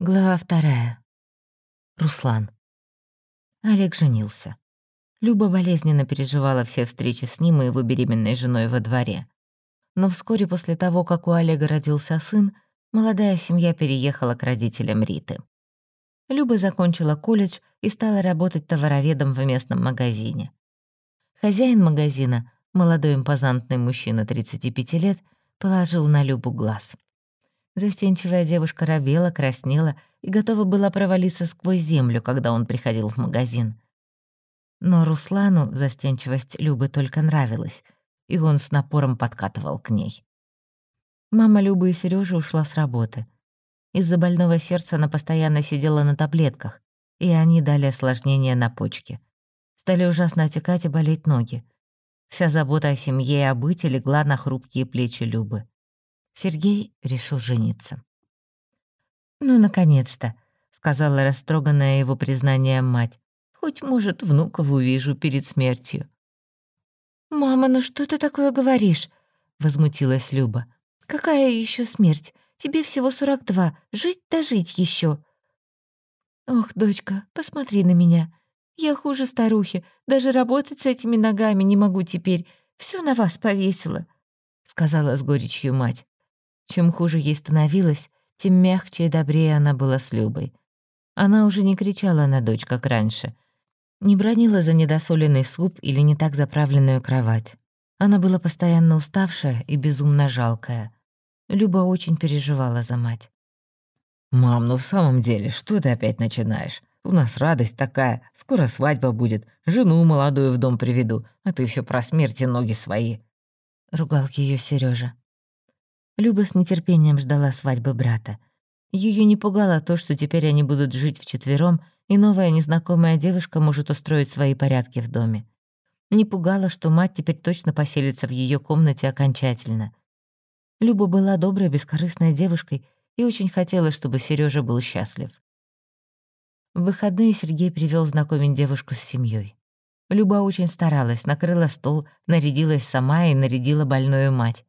Глава вторая. Руслан. Олег женился. Люба болезненно переживала все встречи с ним и его беременной женой во дворе. Но вскоре после того, как у Олега родился сын, молодая семья переехала к родителям Риты. Люба закончила колледж и стала работать товароведом в местном магазине. Хозяин магазина, молодой импозантный мужчина 35 лет, положил на Любу глаз — Застенчивая девушка робела, краснела и готова была провалиться сквозь землю, когда он приходил в магазин. Но Руслану застенчивость Любы только нравилась, и он с напором подкатывал к ней. Мама Любы и Сережа ушла с работы. Из-за больного сердца она постоянно сидела на таблетках, и они дали осложнения на почке. Стали ужасно отекать и болеть ноги. Вся забота о семье и о быте легла на хрупкие плечи Любы. Сергей решил жениться. «Ну, наконец-то», — сказала растроганная его признанием мать. «Хоть, может, внуков увижу перед смертью». «Мама, ну что ты такое говоришь?» — возмутилась Люба. «Какая еще смерть? Тебе всего сорок два. Жить да жить еще. «Ох, дочка, посмотри на меня. Я хуже старухи. Даже работать с этими ногами не могу теперь. Все на вас повесила», — сказала с горечью мать. Чем хуже ей становилось, тем мягче и добрее она была с Любой. Она уже не кричала на дочь, как раньше. Не бронила за недосоленный суп или не так заправленную кровать. Она была постоянно уставшая и безумно жалкая. Люба очень переживала за мать. «Мам, ну в самом деле, что ты опять начинаешь? У нас радость такая, скоро свадьба будет, жену молодую в дом приведу, а ты все про смерть и ноги свои», — ругал ее Сережа. Люба с нетерпением ждала свадьбы брата. Ее не пугало то, что теперь они будут жить вчетвером, и новая незнакомая девушка может устроить свои порядки в доме. Не пугало, что мать теперь точно поселится в ее комнате окончательно. Люба была доброй, бескорыстной девушкой и очень хотела, чтобы Сережа был счастлив. В выходные Сергей привел знакомить девушку с семьей. Люба очень старалась, накрыла стол, нарядилась сама и нарядила больную мать.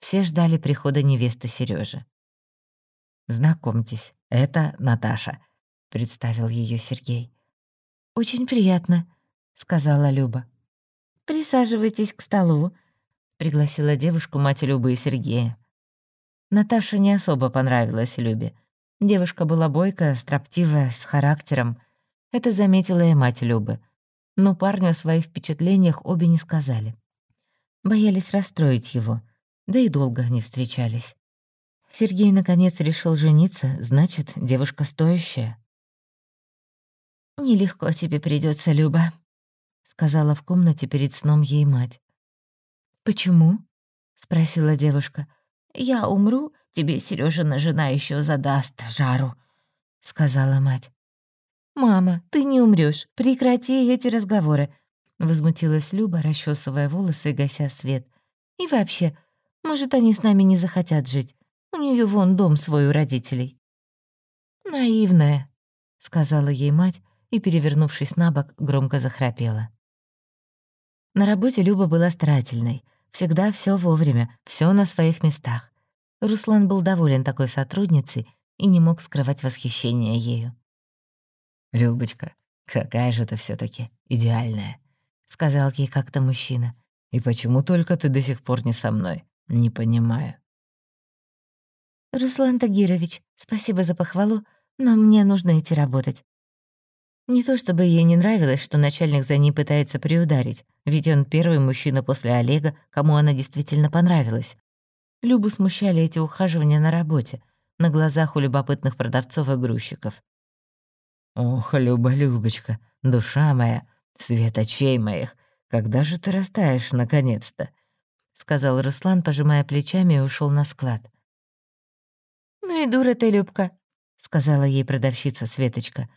Все ждали прихода невесты Сережи. «Знакомьтесь, это Наташа», — представил ее Сергей. «Очень приятно», — сказала Люба. «Присаживайтесь к столу», — пригласила девушку мать Любы и Сергея. Наташа не особо понравилась Любе. Девушка была бойкая, строптивая, с характером. Это заметила и мать Любы. Но парню о своих впечатлениях обе не сказали. Боялись расстроить его да и долго они встречались. Сергей, наконец, решил жениться, значит, девушка стоящая. «Нелегко тебе придется, Люба», — сказала в комнате перед сном ей мать. «Почему?» — спросила девушка. «Я умру, тебе Сережина жена еще задаст жару», — сказала мать. «Мама, ты не умрешь, прекрати эти разговоры», — возмутилась Люба, расчесывая волосы и гася свет. «И вообще, может, они с нами не захотят жить. У нее вон дом свой у родителей». «Наивная», — сказала ей мать и, перевернувшись на бок, громко захрапела. На работе Люба была старательной. Всегда все вовремя, все на своих местах. Руслан был доволен такой сотрудницей и не мог скрывать восхищение ею. «Любочка, какая же ты все таки идеальная», — сказал ей как-то мужчина. «И почему только ты до сих пор не со мной? Не понимаю. «Руслан Тагирович, спасибо за похвалу, но мне нужно идти работать». Не то чтобы ей не нравилось, что начальник за ней пытается приударить, ведь он первый мужчина после Олега, кому она действительно понравилась. Любу смущали эти ухаживания на работе, на глазах у любопытных продавцов и грузчиков. «Ох, Люба-Любочка, душа моя, свет очей моих, когда же ты растаешь наконец-то?» Сказал Руслан, пожимая плечами, и ушел на склад. «Ну и дура ты, Любка», — сказала ей продавщица Светочка.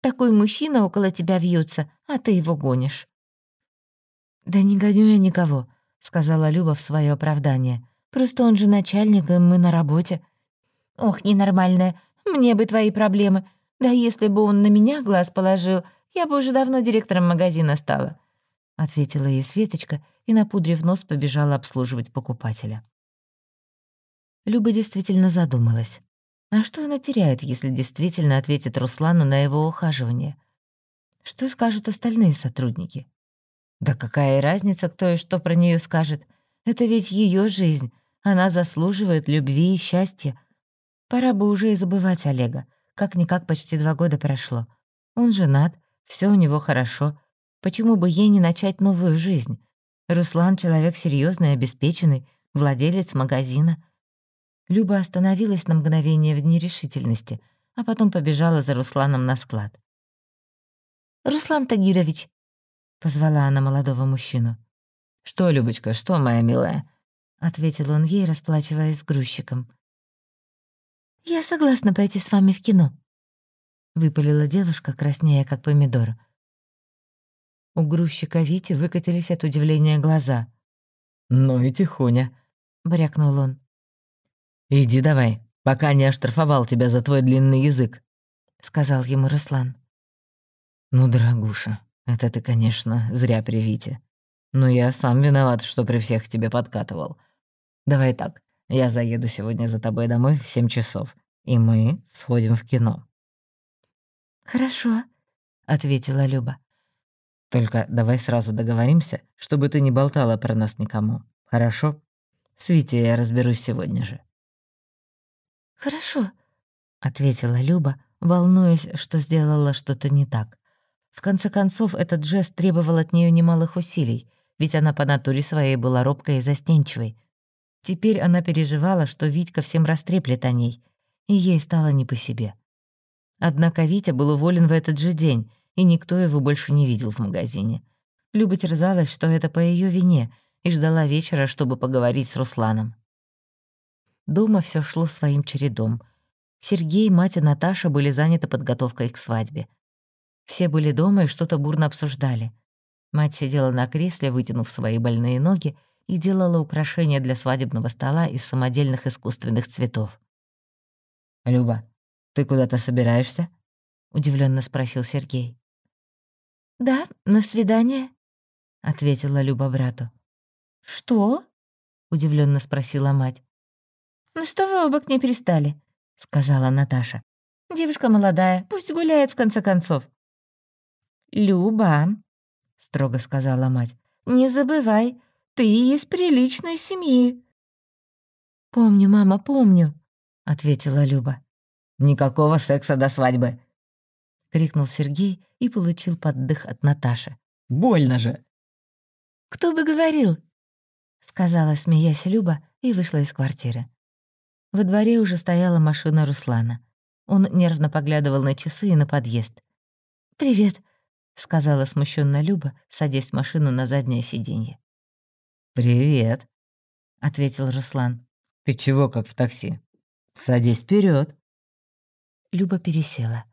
«Такой мужчина около тебя вьется, а ты его гонишь». «Да не гоню я никого», — сказала Люба в свое оправдание. «Просто он же начальник, и мы на работе». «Ох, ненормальная, мне бы твои проблемы. Да если бы он на меня глаз положил, я бы уже давно директором магазина стала», — ответила ей Светочка и, напудрив нос, побежала обслуживать покупателя. Люба действительно задумалась. А что она теряет, если действительно ответит Руслану на его ухаживание? Что скажут остальные сотрудники? Да какая разница, кто и что про нее скажет? Это ведь ее жизнь. Она заслуживает любви и счастья. Пора бы уже и забывать Олега. Как-никак почти два года прошло. Он женат, все у него хорошо. Почему бы ей не начать новую жизнь? Руслан — человек серьезный, обеспеченный, владелец магазина. Люба остановилась на мгновение в нерешительности, а потом побежала за Русланом на склад. «Руслан Тагирович!» — позвала она молодого мужчину. «Что, Любочка, что, моя милая?» — ответил он ей, расплачиваясь с грузчиком. «Я согласна пойти с вами в кино», — выпалила девушка, краснея как помидор. У грузчика Вити выкатились от удивления глаза. «Ну и тихоня», — брякнул он. «Иди давай, пока не оштрафовал тебя за твой длинный язык», — сказал ему Руслан. «Ну, дорогуша, это ты, конечно, зря при Вите. Но я сам виноват, что при всех тебе подкатывал. Давай так, я заеду сегодня за тобой домой в семь часов, и мы сходим в кино». «Хорошо», — ответила Люба. Только давай сразу договоримся, чтобы ты не болтала про нас никому. Хорошо? С Витей я разберусь сегодня же». «Хорошо», — ответила Люба, волнуясь, что сделала что-то не так. В конце концов, этот жест требовал от нее немалых усилий, ведь она по натуре своей была робкой и застенчивой. Теперь она переживала, что Витька всем растреплет о ней, и ей стало не по себе. Однако Витя был уволен в этот же день, и никто его больше не видел в магазине. Люба терзалась, что это по ее вине, и ждала вечера, чтобы поговорить с Русланом. Дома все шло своим чередом. Сергей, мать и Наташа были заняты подготовкой к свадьбе. Все были дома и что-то бурно обсуждали. Мать сидела на кресле, вытянув свои больные ноги, и делала украшения для свадебного стола из самодельных искусственных цветов. «Люба, ты куда-то собираешься?» — удивленно спросил Сергей. «Да, на свидание», — ответила Люба брату. «Что?» — удивленно спросила мать. «Ну что вы оба к ней перестали?» — сказала Наташа. «Девушка молодая, пусть гуляет в конце концов». «Люба», — строго сказала мать, — «не забывай, ты из приличной семьи». «Помню, мама, помню», — ответила Люба. «Никакого секса до свадьбы», — крикнул Сергей и получил поддых от Наташи. «Больно же!» «Кто бы говорил?» — сказала, смеясь Люба, и вышла из квартиры. Во дворе уже стояла машина Руслана. Он нервно поглядывал на часы и на подъезд. «Привет», — сказала смущенно Люба, садясь в машину на заднее сиденье. «Привет», — ответил Руслан. «Ты чего, как в такси? Садись вперед. Люба пересела.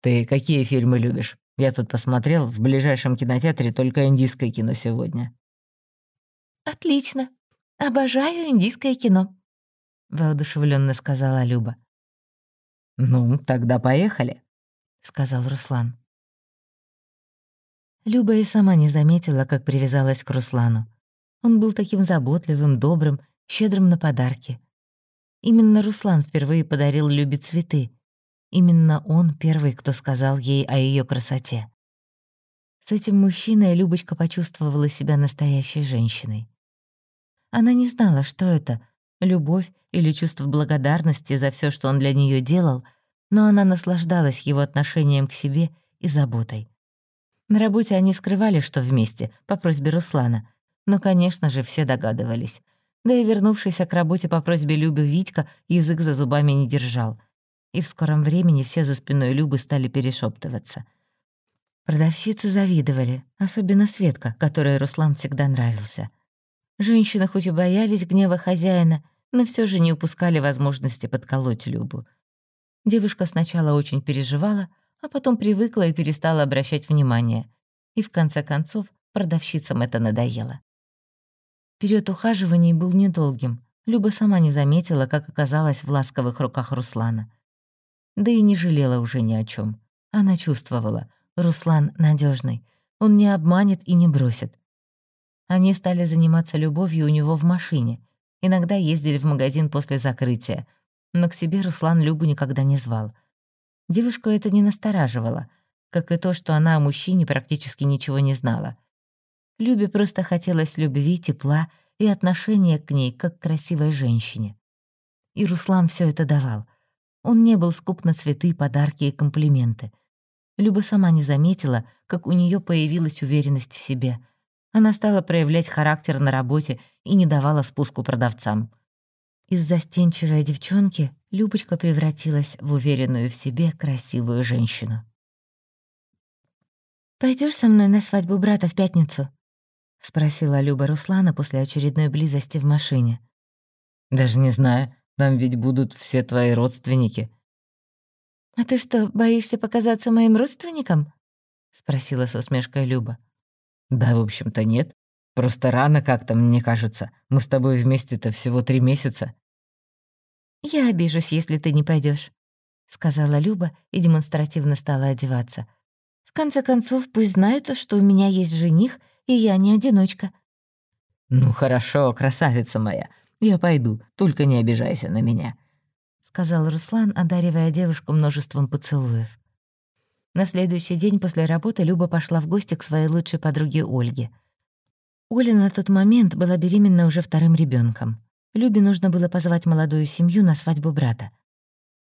«Ты какие фильмы любишь? Я тут посмотрел, в ближайшем кинотеатре только индийское кино сегодня». «Отлично. Обожаю индийское кино», — воодушевленно сказала Люба. «Ну, тогда поехали», — сказал Руслан. Люба и сама не заметила, как привязалась к Руслану. Он был таким заботливым, добрым, щедрым на подарки. Именно Руслан впервые подарил Любе цветы, Именно он первый, кто сказал ей о ее красоте. С этим мужчиной Любочка почувствовала себя настоящей женщиной. Она не знала, что это — любовь или чувство благодарности за все, что он для нее делал, но она наслаждалась его отношением к себе и заботой. На работе они скрывали, что вместе, по просьбе Руслана, но, конечно же, все догадывались. Да и вернувшийся к работе по просьбе Любы Витька язык за зубами не держал — и в скором времени все за спиной Любы стали перешептываться. Продавщицы завидовали, особенно Светка, которой Руслан всегда нравился. Женщины хоть и боялись гнева хозяина, но все же не упускали возможности подколоть Любу. Девушка сначала очень переживала, а потом привыкла и перестала обращать внимание. И в конце концов продавщицам это надоело. Период ухаживаний был недолгим. Люба сама не заметила, как оказалась в ласковых руках Руслана да и не жалела уже ни о чем. Она чувствовала, Руслан надежный, он не обманет и не бросит. Они стали заниматься любовью у него в машине, иногда ездили в магазин после закрытия, Но к себе Руслан Любу никогда не звал. Девушку это не настораживало, как и то, что она о мужчине практически ничего не знала. Любе просто хотелось любви, тепла и отношения к ней, как к красивой женщине. И Руслан все это давал. Он не был скуп на цветы, подарки и комплименты. Люба сама не заметила, как у нее появилась уверенность в себе. Она стала проявлять характер на работе и не давала спуску продавцам. Из застенчивой девчонки Любочка превратилась в уверенную в себе красивую женщину. Пойдешь со мной на свадьбу брата в пятницу?» — спросила Люба Руслана после очередной близости в машине. «Даже не знаю. Там ведь будут все твои родственники». «А ты что, боишься показаться моим родственником?» — спросила с усмешкой Люба. «Да, в общем-то, нет. Просто рано как-то, мне кажется. Мы с тобой вместе-то всего три месяца». «Я обижусь, если ты не пойдешь, сказала Люба и демонстративно стала одеваться. «В конце концов, пусть знают, что у меня есть жених, и я не одиночка». «Ну хорошо, красавица моя. Я пойду, только не обижайся на меня», — сказал Руслан, одаривая девушку множеством поцелуев. На следующий день после работы Люба пошла в гости к своей лучшей подруге Ольге. Оля на тот момент была беременна уже вторым ребенком. Любе нужно было позвать молодую семью на свадьбу брата.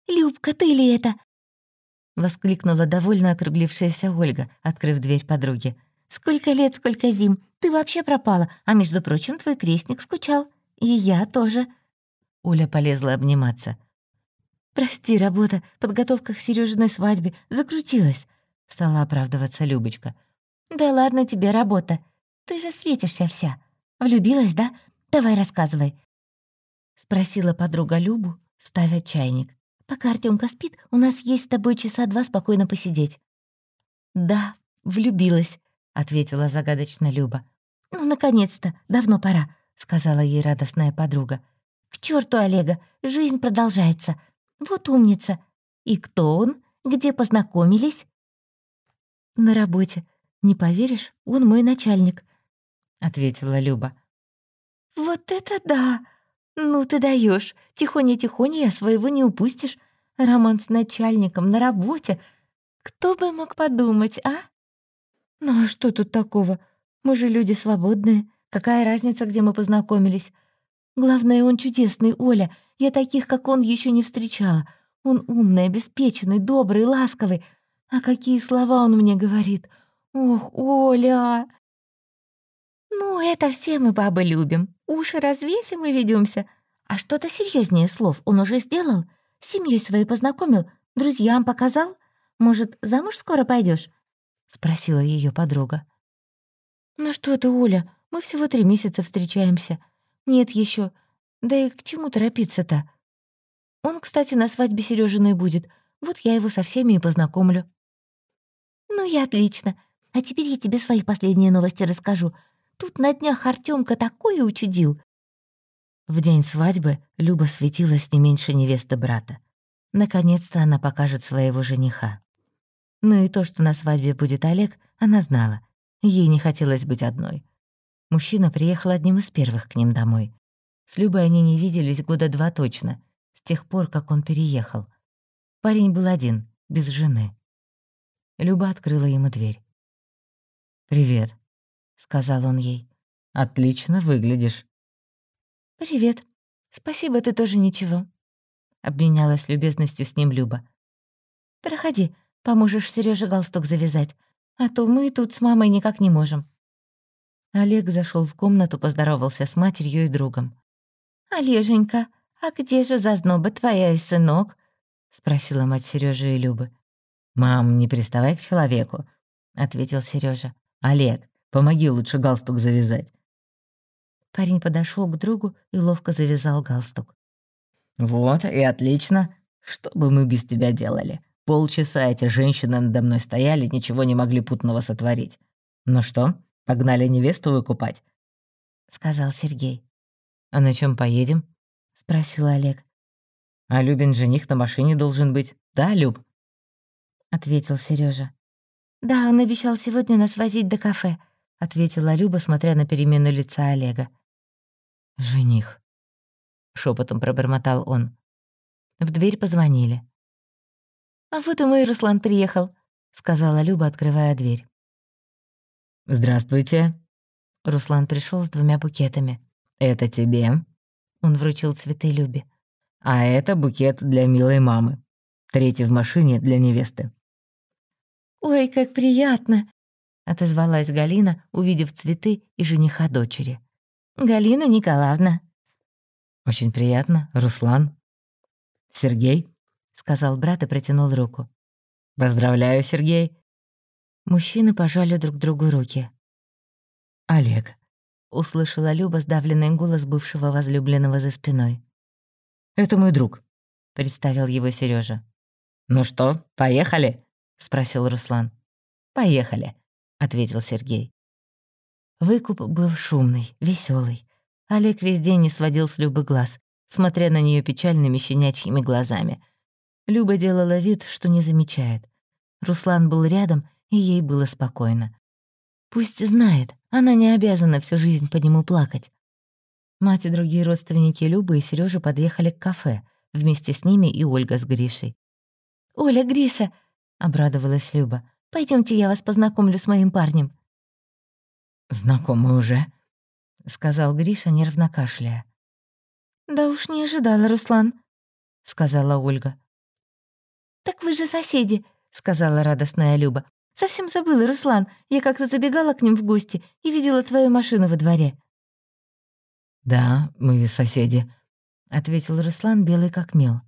«Любка, ты ли это?» — воскликнула довольно округлившаяся Ольга, открыв дверь подруги. «Сколько лет, сколько зим! Ты вообще пропала, а, между прочим, твой крестник скучал. И я тоже». Оля полезла обниматься. «Прости, работа, подготовка к Серёжиной свадьбе закрутилась», — стала оправдываться Любочка. «Да ладно тебе работа. Ты же светишься вся. Влюбилась, да? Давай рассказывай. Спросила подруга Любу, ставя чайник. «Пока Артёмка спит, у нас есть с тобой часа два спокойно посидеть». «Да, влюбилась», — ответила загадочно Люба. «Ну, наконец-то, давно пора», — сказала ей радостная подруга. «К черту Олега, жизнь продолжается. Вот умница. И кто он? Где познакомились?» «На работе. Не поверишь, он мой начальник», — ответила Люба. «Вот это да!» «Ну ты даешь, Тихоня-тихоня, я своего не упустишь. Роман с начальником на работе. Кто бы мог подумать, а?» «Ну а что тут такого? Мы же люди свободные. Какая разница, где мы познакомились? Главное, он чудесный, Оля. Я таких, как он, еще не встречала. Он умный, обеспеченный, добрый, ласковый. А какие слова он мне говорит. Ох, Оля!» «Ну, это все мы, бабы, любим. Уши развесим и ведемся. А что-то серьезнее слов он уже сделал? Семьей своей познакомил? Друзьям показал? Может, замуж скоро пойдешь? спросила ее подруга. «Ну что ты, Оля, мы всего три месяца встречаемся. Нет еще. Да и к чему торопиться-то? Он, кстати, на свадьбе Сережиной будет. Вот я его со всеми и познакомлю». «Ну и отлично. А теперь я тебе свои последние новости расскажу. Тут на днях Артёмка такое учудил. В день свадьбы Люба светилась не меньше невесты брата. Наконец-то она покажет своего жениха. Ну и то, что на свадьбе будет Олег, она знала. Ей не хотелось быть одной. Мужчина приехал одним из первых к ним домой. С Любой они не виделись года два точно, с тех пор, как он переехал. Парень был один, без жены. Люба открыла ему дверь. «Привет», сказал он ей. «Отлично выглядишь». «Привет. Спасибо, ты тоже ничего», — обменялась любезностью с ним Люба. «Проходи, поможешь Серёже галстук завязать, а то мы тут с мамой никак не можем». Олег зашел в комнату, поздоровался с матерью и другом. «Олеженька, а где же зазноба твоя и сынок?» — спросила мать Серёжи и Любы. «Мам, не приставай к человеку», — ответил Серёжа. «Олег, Помоги лучше галстук завязать». Парень подошел к другу и ловко завязал галстук. «Вот и отлично. Что бы мы без тебя делали? Полчаса эти женщины надо мной стояли, ничего не могли путного сотворить. Ну что, погнали невесту выкупать?» — сказал Сергей. «А на чем поедем?» — спросил Олег. «А Любин жених на машине должен быть. Да, Люб?» — ответил Сережа. «Да, он обещал сегодня нас возить до кафе ответила Люба, смотря на перемену лица Олега. «Жених», — шепотом пробормотал он. В дверь позвонили. «А вот и мой Руслан приехал», — сказала Люба, открывая дверь. «Здравствуйте». Руслан пришел с двумя букетами. «Это тебе». Он вручил цветы Любе. «А это букет для милой мамы. Третий в машине для невесты». «Ой, как приятно!» — отозвалась Галина, увидев цветы и жениха дочери. «Галина Николаевна». «Очень приятно, Руслан». «Сергей?» — сказал брат и протянул руку. «Поздравляю, Сергей». Мужчины пожали друг другу руки. «Олег», — услышала Люба сдавленный голос бывшего возлюбленного за спиной. «Это мой друг», — представил его Сережа. «Ну что, поехали?» — спросил Руслан. «Поехали», — ответил Сергей. Выкуп был шумный, веселый. Олег весь день не сводил с Любы глаз, смотря на нее печальными щенячьими глазами. Люба делала вид, что не замечает. Руслан был рядом, и ей было спокойно. Пусть знает, она не обязана всю жизнь по нему плакать. Мать и другие родственники Любы и Сережа подъехали к кафе. Вместе с ними и Ольга с Гришей. «Оля, Гриша!» — обрадовалась Люба. Пойдемте, я вас познакомлю с моим парнем». «Знакомы уже?» — сказал Гриша, нервно кашляя. «Да уж не ожидала, Руслан», — сказала Ольга. «Так вы же соседи», — сказала радостная Люба. «Совсем забыла, Руслан. Я как-то забегала к ним в гости и видела твою машину во дворе». «Да, мы соседи», — ответил Руслан, белый как мел.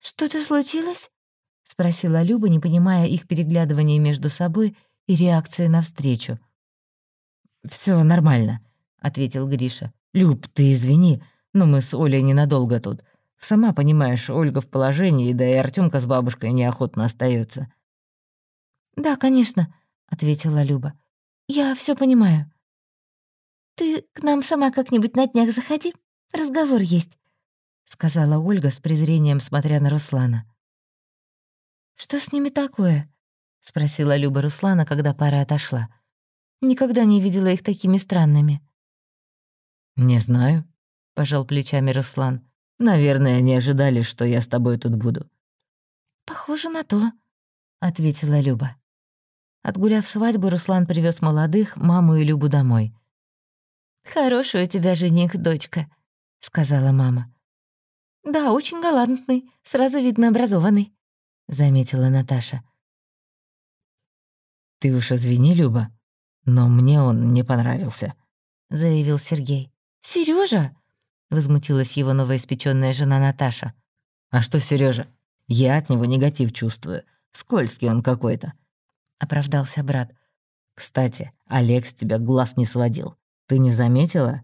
«Что-то случилось?» — спросила Люба, не понимая их переглядывания между собой и реакции навстречу. Все нормально», — ответил Гриша. «Люб, ты извини, но мы с Олей ненадолго тут. Сама понимаешь, Ольга в положении, да и Артемка с бабушкой неохотно остается. «Да, конечно», — ответила Люба. «Я все понимаю. Ты к нам сама как-нибудь на днях заходи, разговор есть», — сказала Ольга с презрением, смотря на Руслана. «Что с ними такое?» — спросила Люба Руслана, когда пара отошла. «Никогда не видела их такими странными». «Не знаю», — пожал плечами Руслан. «Наверное, не ожидали, что я с тобой тут буду». «Похоже на то», — ответила Люба. Отгуляв свадьбу, Руслан привез молодых, маму и Любу домой. «Хороший у тебя жених, дочка», — сказала мама. «Да, очень галантный, сразу видно образованный», — заметила Наташа. «Ты уж извини, Люба, но мне он не понравился», — заявил Сергей. Сережа? возмутилась его новоиспечённая жена Наташа. «А что Сережа? Я от него негатив чувствую. Скользкий он какой-то», — оправдался брат. «Кстати, Олег с тебя глаз не сводил. Ты не заметила?»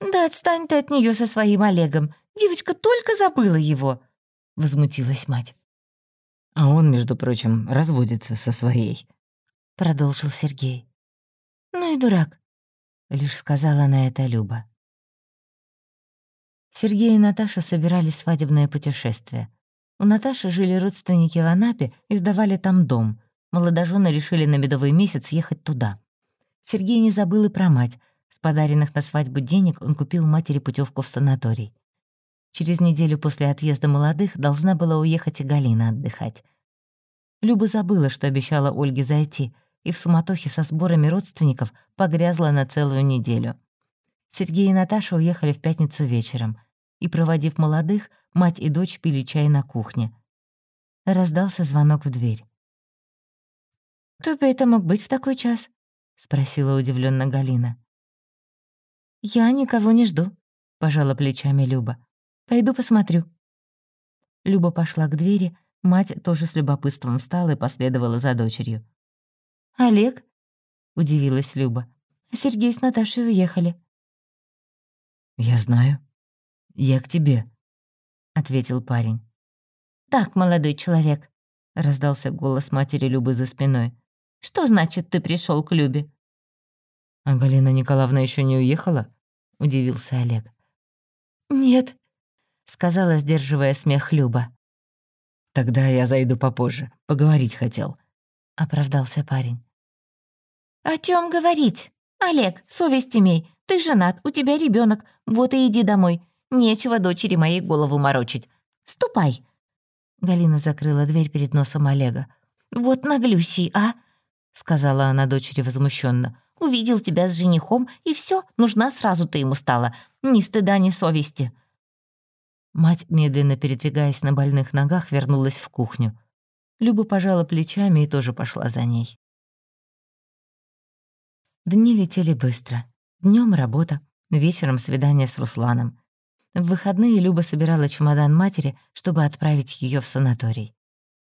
«Да отстань ты от нее со своим Олегом. Девочка только забыла его», — возмутилась мать. А он, между прочим, разводится со своей», — продолжил Сергей. «Ну и дурак», — лишь сказала на это Люба. Сергей и Наташа собирались в свадебное путешествие. У Наташи жили родственники в Анапе и сдавали там дом. Молодожены решили на медовый месяц ехать туда. Сергей не забыл и про мать. С подаренных на свадьбу денег он купил матери путевку в санаторий. Через неделю после отъезда молодых должна была уехать и Галина отдыхать. Люба забыла, что обещала Ольге зайти, и в суматохе со сборами родственников погрязла на целую неделю. Сергей и Наташа уехали в пятницу вечером, и, проводив молодых, мать и дочь пили чай на кухне. Раздался звонок в дверь. «Кто бы это мог быть в такой час?» — спросила удивленно Галина. «Я никого не жду», — пожала плечами Люба. Пойду посмотрю». Люба пошла к двери, мать тоже с любопытством встала и последовала за дочерью. «Олег?» — удивилась Люба. «Сергей с Наташей уехали». «Я знаю. Я к тебе», — ответил парень. «Так, молодой человек», — раздался голос матери Любы за спиной. «Что значит, ты пришел к Любе?» «А Галина Николаевна еще не уехала?» — удивился Олег. «Нет», сказала, сдерживая смех Люба. «Тогда я зайду попозже. Поговорить хотел», — оправдался парень. «О чем говорить? Олег, совесть имей. Ты женат, у тебя ребенок. Вот и иди домой. Нечего дочери моей голову морочить», — ступай!» Галина закрыла дверь перед носом Олега. «Вот наглющий, а!» — сказала она дочери возмущенно. «Увидел тебя с женихом, и все, нужна сразу ты ему стала. Ни стыда, ни совести». Мать, медленно передвигаясь на больных ногах, вернулась в кухню. Люба пожала плечами и тоже пошла за ней. Дни летели быстро. Днем работа, вечером свидание с Русланом. В выходные Люба собирала чемодан матери, чтобы отправить ее в санаторий.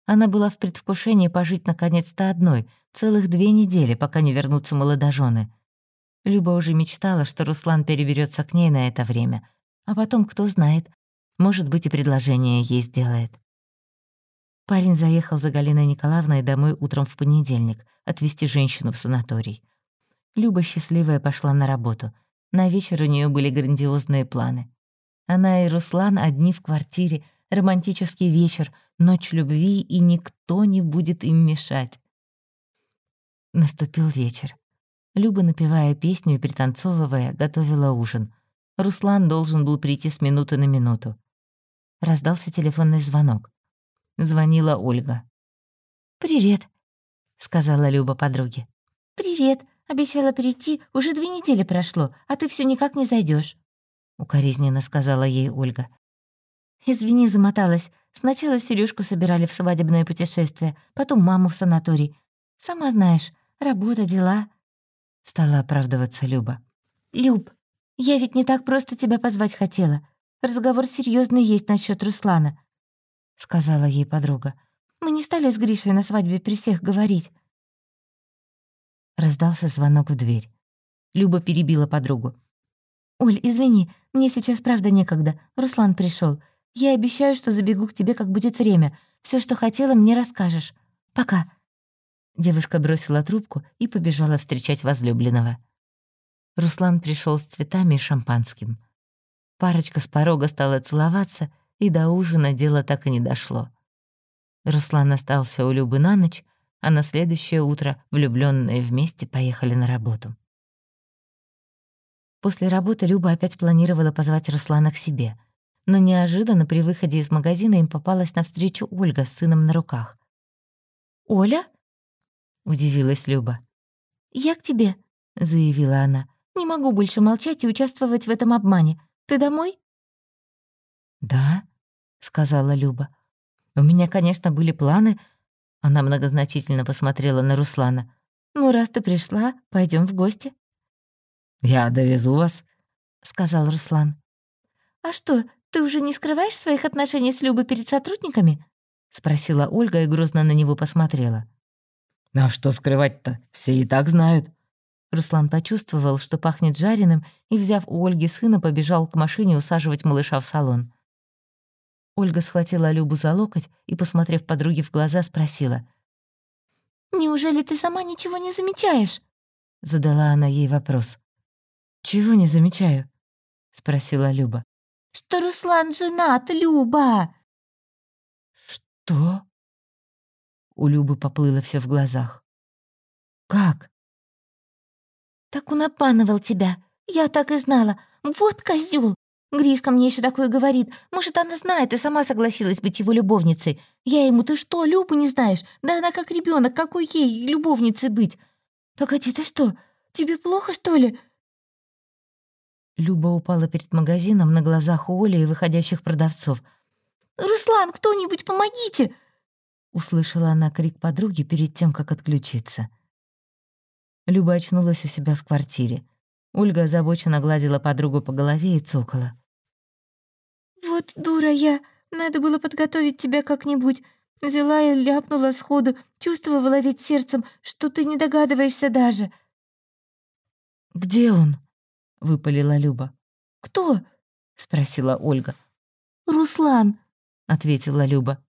Она была в предвкушении пожить наконец-то одной, целых две недели, пока не вернутся молодожены. Люба уже мечтала, что Руслан переберется к ней на это время. А потом, кто знает, может быть, и предложение ей сделает. Парень заехал за Галиной Николаевной домой утром в понедельник, отвезти женщину в санаторий. Люба, счастливая, пошла на работу. На вечер у нее были грандиозные планы. Она и Руслан одни в квартире, романтический вечер, ночь любви, и никто не будет им мешать. Наступил вечер. Люба, напевая песню и пританцовывая, готовила ужин. Руслан должен был прийти с минуты на минуту. Раздался телефонный звонок. Звонила Ольга. «Привет», — сказала Люба подруге. «Привет. Обещала прийти, уже две недели прошло, а ты все никак не зайдешь. укоризненно сказала ей Ольга. «Извини, замоталась. Сначала Сережку собирали в свадебное путешествие, потом маму в санаторий. Сама знаешь, работа, дела». Стала оправдываться Люба. «Люб, я ведь не так просто тебя позвать хотела. Разговор серьезный есть насчет Руслана», — сказала ей подруга. «Мы не стали с Гришей на свадьбе при всех говорить. Раздался звонок в дверь. Люба перебила подругу. «Оль, извини, мне сейчас правда некогда. Руслан пришел. Я обещаю, что забегу к тебе, как будет время. Все, что хотела, мне расскажешь. Пока». Девушка бросила трубку и побежала встречать возлюбленного. Руслан пришел с цветами и шампанским. Парочка с порога стала целоваться, и до ужина дело так и не дошло. Руслан остался у Любы на ночь, а на следующее утро влюбленные вместе поехали на работу. После работы Люба опять планировала позвать Руслана к себе, но неожиданно при выходе из магазина им попалась навстречу Ольга с сыном на руках. «Оля?» — удивилась Люба. «Я к тебе», — заявила она. «Не могу больше молчать и участвовать в этом обмане. Ты домой?» «Да», — сказала Люба. «У меня, конечно, были планы, она многозначительно посмотрела на Руслана. «Ну, раз ты пришла, пойдем в гости». «Я довезу вас», — сказал Руслан. «А что, ты уже не скрываешь своих отношений с Любой перед сотрудниками?» — спросила Ольга и грозно на него посмотрела. «А что скрывать-то? Все и так знают». Руслан почувствовал, что пахнет жареным, и, взяв у Ольги сына, побежал к машине усаживать малыша в салон. Ольга схватила Любу за локоть и, посмотрев подруге в глаза, спросила. «Неужели ты сама ничего не замечаешь?» Задала она ей вопрос. «Чего не замечаю?» Спросила Люба. «Что Руслан женат, Люба!» «Что?» У Любы поплыло все в глазах. «Как?» «Так он обманывал тебя. Я так и знала. Вот козёл! Гришка мне еще такое говорит. Может, она знает и сама согласилась быть его любовницей. Я ему, ты что, Любу не знаешь? Да она как ребенок, какой ей любовницей быть? Погоди, ты что, тебе плохо, что ли?» Люба упала перед магазином на глазах у Оли и выходящих продавцов. «Руслан, кто-нибудь, помогите!» Услышала она крик подруги перед тем, как отключиться. Люба очнулась у себя в квартире. Ольга озабоченно гладила подругу по голове и цокала. «Вот дура я! Надо было подготовить тебя как-нибудь. Взяла и ляпнула сходу, чувствовала ведь сердцем, что ты не догадываешься даже». «Где он?» — выпалила Люба. «Кто?» — спросила Ольга. «Руслан», — ответила Люба.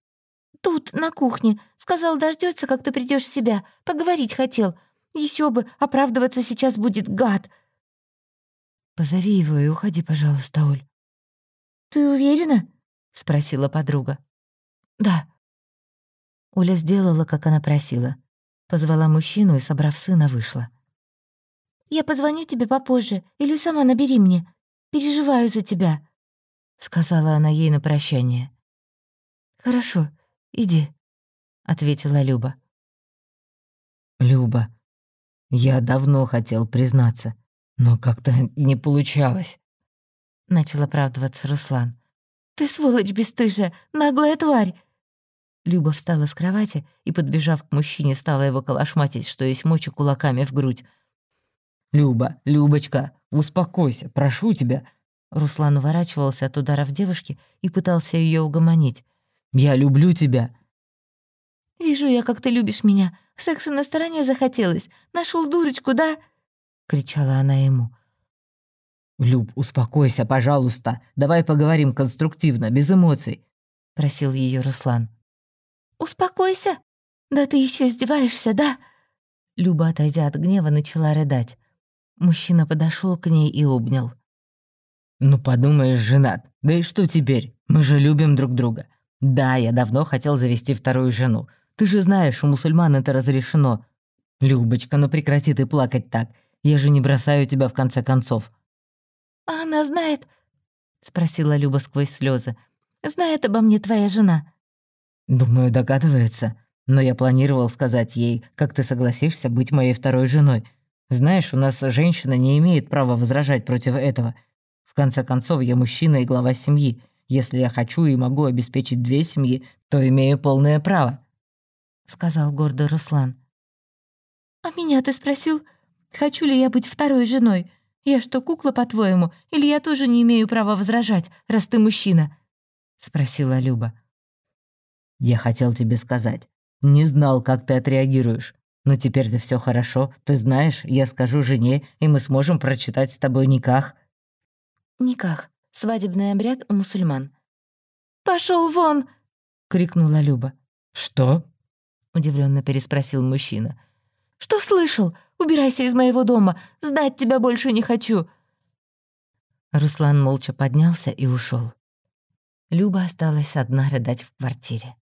«Тут, на кухне. Сказал, дождется, как ты придешь в себя. Поговорить хотел. Еще бы, оправдываться сейчас будет гад». «Позови его и уходи, пожалуйста, Оль». «Ты уверена?» — спросила подруга. «Да». Оля сделала, как она просила. Позвала мужчину и, собрав сына, вышла. «Я позвоню тебе попозже или сама набери мне. Переживаю за тебя», — сказала она ей на прощание. «Хорошо, иди», — ответила Люба. «Люба, я давно хотел признаться, но как-то не получалось», — начал оправдываться Руслан. «Ты сволочь бесстыжая, наглая тварь!» Люба встала с кровати и, подбежав к мужчине, стала его колошматить, что есть мочи кулаками в грудь. «Люба, Любочка, успокойся, прошу тебя!» Руслан уворачивался от ударов девушки и пытался ее угомонить. «Я люблю тебя!» «Вижу я, как ты любишь меня. Секса на стороне захотелось. Нашел дурочку, да?» — кричала она ему. «Люб, успокойся, пожалуйста. Давай поговорим конструктивно, без эмоций», — просил ее Руслан. «Успокойся? Да ты еще издеваешься, да?» Люба, отойдя от гнева, начала рыдать. Мужчина подошел к ней и обнял. «Ну, подумаешь, женат. Да и что теперь? Мы же любим друг друга. Да, я давно хотел завести вторую жену. Ты же знаешь, у мусульман это разрешено. Любочка, ну прекрати ты плакать так. Я же не бросаю тебя в конце концов. «А она знает?» — спросила Люба сквозь слезы. «Знает обо мне твоя жена?» «Думаю, догадывается. Но я планировал сказать ей, как ты согласишься быть моей второй женой. Знаешь, у нас женщина не имеет права возражать против этого. В конце концов, я мужчина и глава семьи. Если я хочу и могу обеспечить две семьи, то имею полное право», — сказал гордо Руслан. «А меня ты спросил, хочу ли я быть второй женой?» «Я что, кукла, по-твоему? Или я тоже не имею права возражать, раз ты мужчина?» — спросила Люба. «Я хотел тебе сказать. Не знал, как ты отреагируешь. Но теперь-то все хорошо. Ты знаешь, я скажу жене, и мы сможем прочитать с тобой никах». «Никах. Свадебный обряд у мусульман». Пошел вон!» — крикнула Люба. «Что?» — удивленно переспросил мужчина. «Что слышал? Убирайся из моего дома. Знать тебя больше не хочу». Руслан молча поднялся и ушел. Люба осталась одна рыдать в квартире.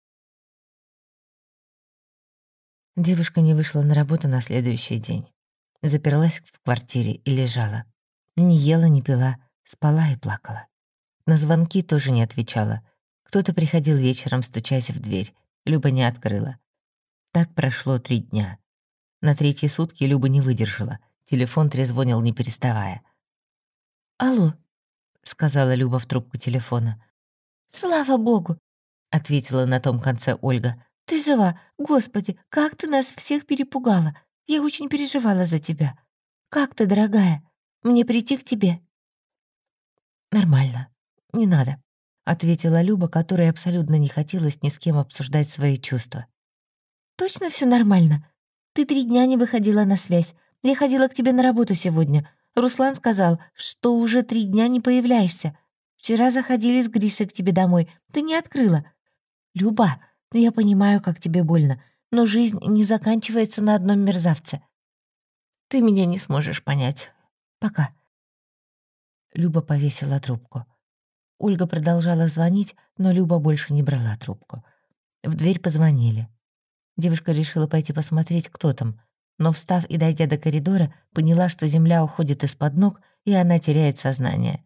Девушка не вышла на работу на следующий день. Заперлась в квартире и лежала. Не ела, не пила, спала и плакала. На звонки тоже не отвечала. Кто-то приходил вечером, стучась в дверь. Люба не открыла. Так прошло три дня. На третьи сутки Люба не выдержала. Телефон трезвонил, не переставая. «Алло», — сказала Люба в трубку телефона. «Слава богу», — ответила на том конце Ольга. «Ты жива? Господи, как ты нас всех перепугала! Я очень переживала за тебя. Как ты, дорогая? Мне прийти к тебе?» «Нормально. Не надо», — ответила Люба, которой абсолютно не хотелось ни с кем обсуждать свои чувства. «Точно все нормально?» Ты три дня не выходила на связь. Я ходила к тебе на работу сегодня. Руслан сказал, что уже три дня не появляешься. Вчера заходили с Гришей к тебе домой. Ты не открыла. Люба, я понимаю, как тебе больно, но жизнь не заканчивается на одном мерзавце. Ты меня не сможешь понять. Пока. Люба повесила трубку. Ольга продолжала звонить, но Люба больше не брала трубку. В дверь позвонили. Девушка решила пойти посмотреть, кто там, но, встав и дойдя до коридора, поняла, что земля уходит из-под ног, и она теряет сознание.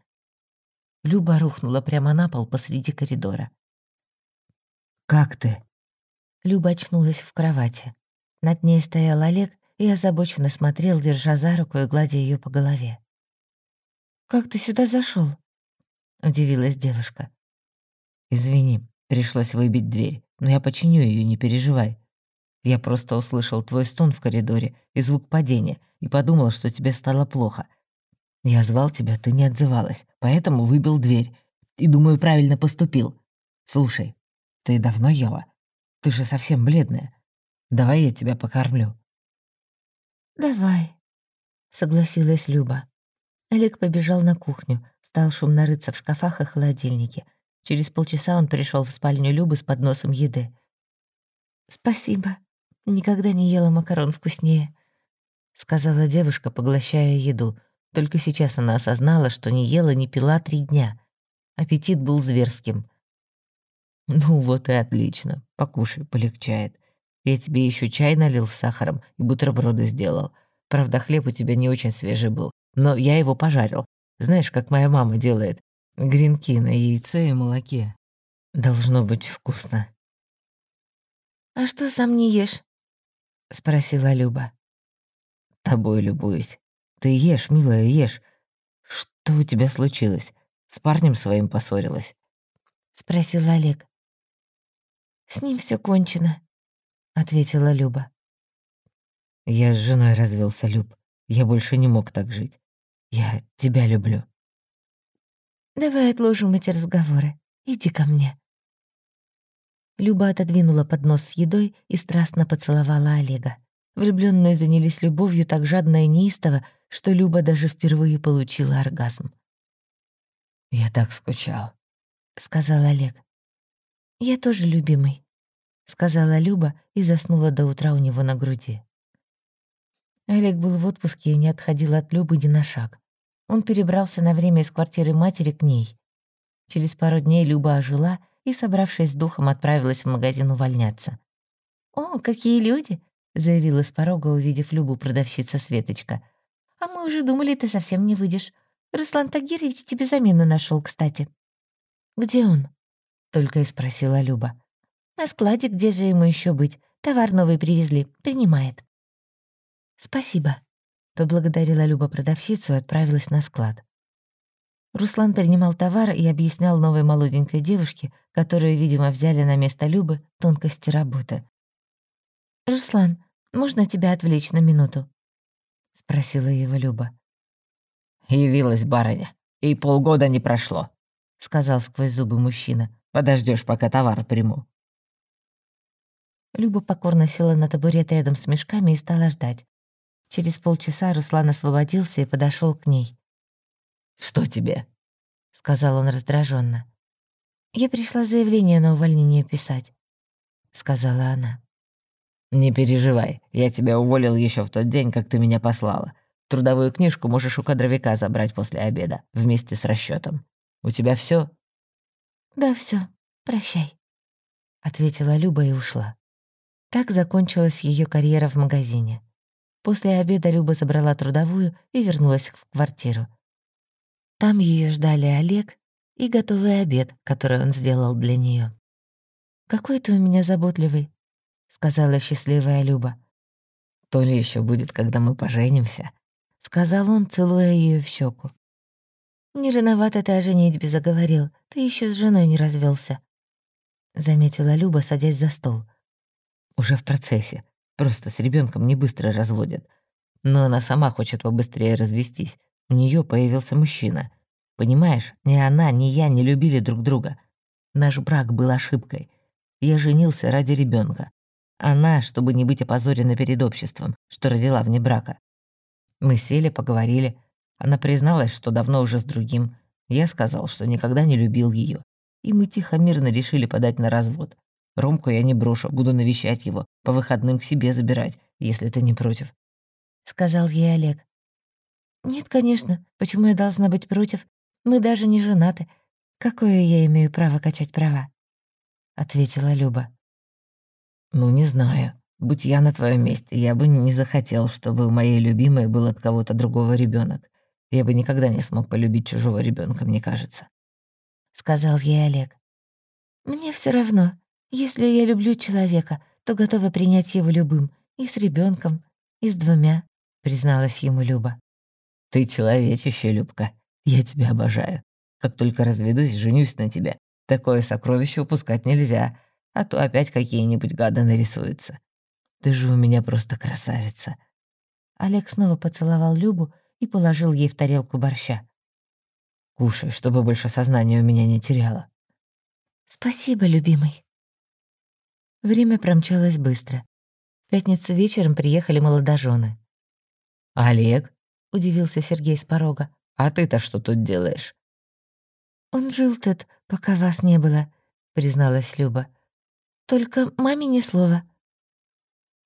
Люба рухнула прямо на пол посреди коридора. «Как ты?» Люба очнулась в кровати. Над ней стоял Олег и озабоченно смотрел, держа за руку и гладя ее по голове. «Как ты сюда зашел? удивилась девушка. «Извини, пришлось выбить дверь, но я починю ее, не переживай», я просто услышал твой стон в коридоре и звук падения и подумал, что тебе стало плохо. Я звал тебя, ты не отзывалась, поэтому выбил дверь. И думаю, правильно поступил. Слушай, ты давно ела? Ты же совсем бледная. Давай я тебя покормлю». «Давай», — согласилась Люба. Олег побежал на кухню, стал шумно рыться в шкафах и холодильнике. Через полчаса он пришел в спальню Любы с подносом еды. «Спасибо», «Никогда не ела макарон вкуснее», — сказала девушка, поглощая еду. Только сейчас она осознала, что не ела, не пила три дня. Аппетит был зверским. «Ну вот и отлично. Покушай, полегчает. Я тебе еще чай налил с сахаром и бутерброды сделал. Правда, хлеб у тебя не очень свежий был, но я его пожарил. Знаешь, как моя мама делает? Гренки на яйце и молоке. Должно быть вкусно. «А что сам не ешь?» — спросила Люба. «Тобой любуюсь. Ты ешь, милая, ешь. Что у тебя случилось? С парнем своим поссорилась?» — спросил Олег. «С ним все кончено», — ответила Люба. «Я с женой развелся, Люб. Я больше не мог так жить. Я тебя люблю». «Давай отложим эти разговоры. Иди ко мне». Люба отодвинула поднос с едой и страстно поцеловала Олега. Влюбленные занялись любовью так жадно и неистово, что Люба даже впервые получила оргазм. «Я так скучал», — сказал Олег. «Я тоже любимый», — сказала Люба и заснула до утра у него на груди. Олег был в отпуске и не отходил от Любы ни на шаг. Он перебрался на время из квартиры матери к ней. Через пару дней Люба ожила и, собравшись с духом, отправилась в магазин увольняться. «О, какие люди!» — заявила с порога, увидев Любу продавщица Светочка. «А мы уже думали, ты совсем не выйдешь. Руслан Тагирович тебе замену нашел, кстати». «Где он?» Только и спросила Люба. «На складе, где же ему еще быть? Товар новый привезли. Принимает». «Спасибо», — поблагодарила Люба продавщицу и отправилась на склад. Руслан принимал товар и объяснял новой молоденькой девушке, которую, видимо, взяли на место Любы, тонкости работы. «Руслан, можно тебя отвлечь на минуту?» — спросила его Люба. «Явилась барыня, и полгода не прошло», — сказал сквозь зубы мужчина. Подождешь, пока товар приму». Люба покорно села на табурет рядом с мешками и стала ждать. Через полчаса Руслан освободился и подошел к ней. «Что тебе?» — сказал он раздраженно. «Я пришла заявление на увольнение писать», — сказала она. «Не переживай, я тебя уволил еще в тот день, как ты меня послала. Трудовую книжку можешь у кадровика забрать после обеда, вместе с расчетом. У тебя все? «Да все, прощай», — ответила Люба и ушла. Так закончилась ее карьера в магазине. После обеда Люба забрала трудовую и вернулась в квартиру. Там ее ждали Олег и готовый обед, который он сделал для нее. «Какой ты у меня заботливый», — сказала счастливая Люба. «То ли еще будет, когда мы поженимся», — сказал он, целуя ее в щеку. «Не рановато ты о женитьбе заговорил. Ты еще с женой не развелся, заметила Люба, садясь за стол. «Уже в процессе. Просто с ребенком не быстро разводят. Но она сама хочет побыстрее развестись. У нее появился мужчина. Понимаешь, ни она, ни я не любили друг друга. Наш брак был ошибкой. Я женился ради ребенка. Она, чтобы не быть опозорена перед обществом, что родила вне брака. Мы сели, поговорили. Она призналась, что давно уже с другим. Я сказал, что никогда не любил ее. И мы тихо-мирно решили подать на развод. Ромку я не брошу, буду навещать его, по выходным к себе забирать, если ты не против. Сказал ей Олег. Нет, конечно. Почему я должна быть против? Мы даже не женаты. Какое я имею право качать права? Ответила Люба. Ну, не знаю. Будь я на твоем месте, я бы не захотел, чтобы у моей любимой был от кого-то другого ребенок. Я бы никогда не смог полюбить чужого ребенка, мне кажется. Сказал ей Олег. Мне все равно. Если я люблю человека, то готова принять его любым. И с ребенком, и с двумя, призналась ему Люба. Ты человечище, Любка. Я тебя обожаю. Как только разведусь, женюсь на тебе. Такое сокровище упускать нельзя, а то опять какие-нибудь гады нарисуются. Ты же у меня просто красавица. Олег снова поцеловал Любу и положил ей в тарелку борща. «Кушай, чтобы больше сознания у меня не теряла». «Спасибо, любимый». Время промчалось быстро. В пятницу вечером приехали молодожены. «Олег?» — удивился Сергей с порога. «А ты-то что тут делаешь?» «Он жил тут, пока вас не было», — призналась Люба. «Только маме ни слова».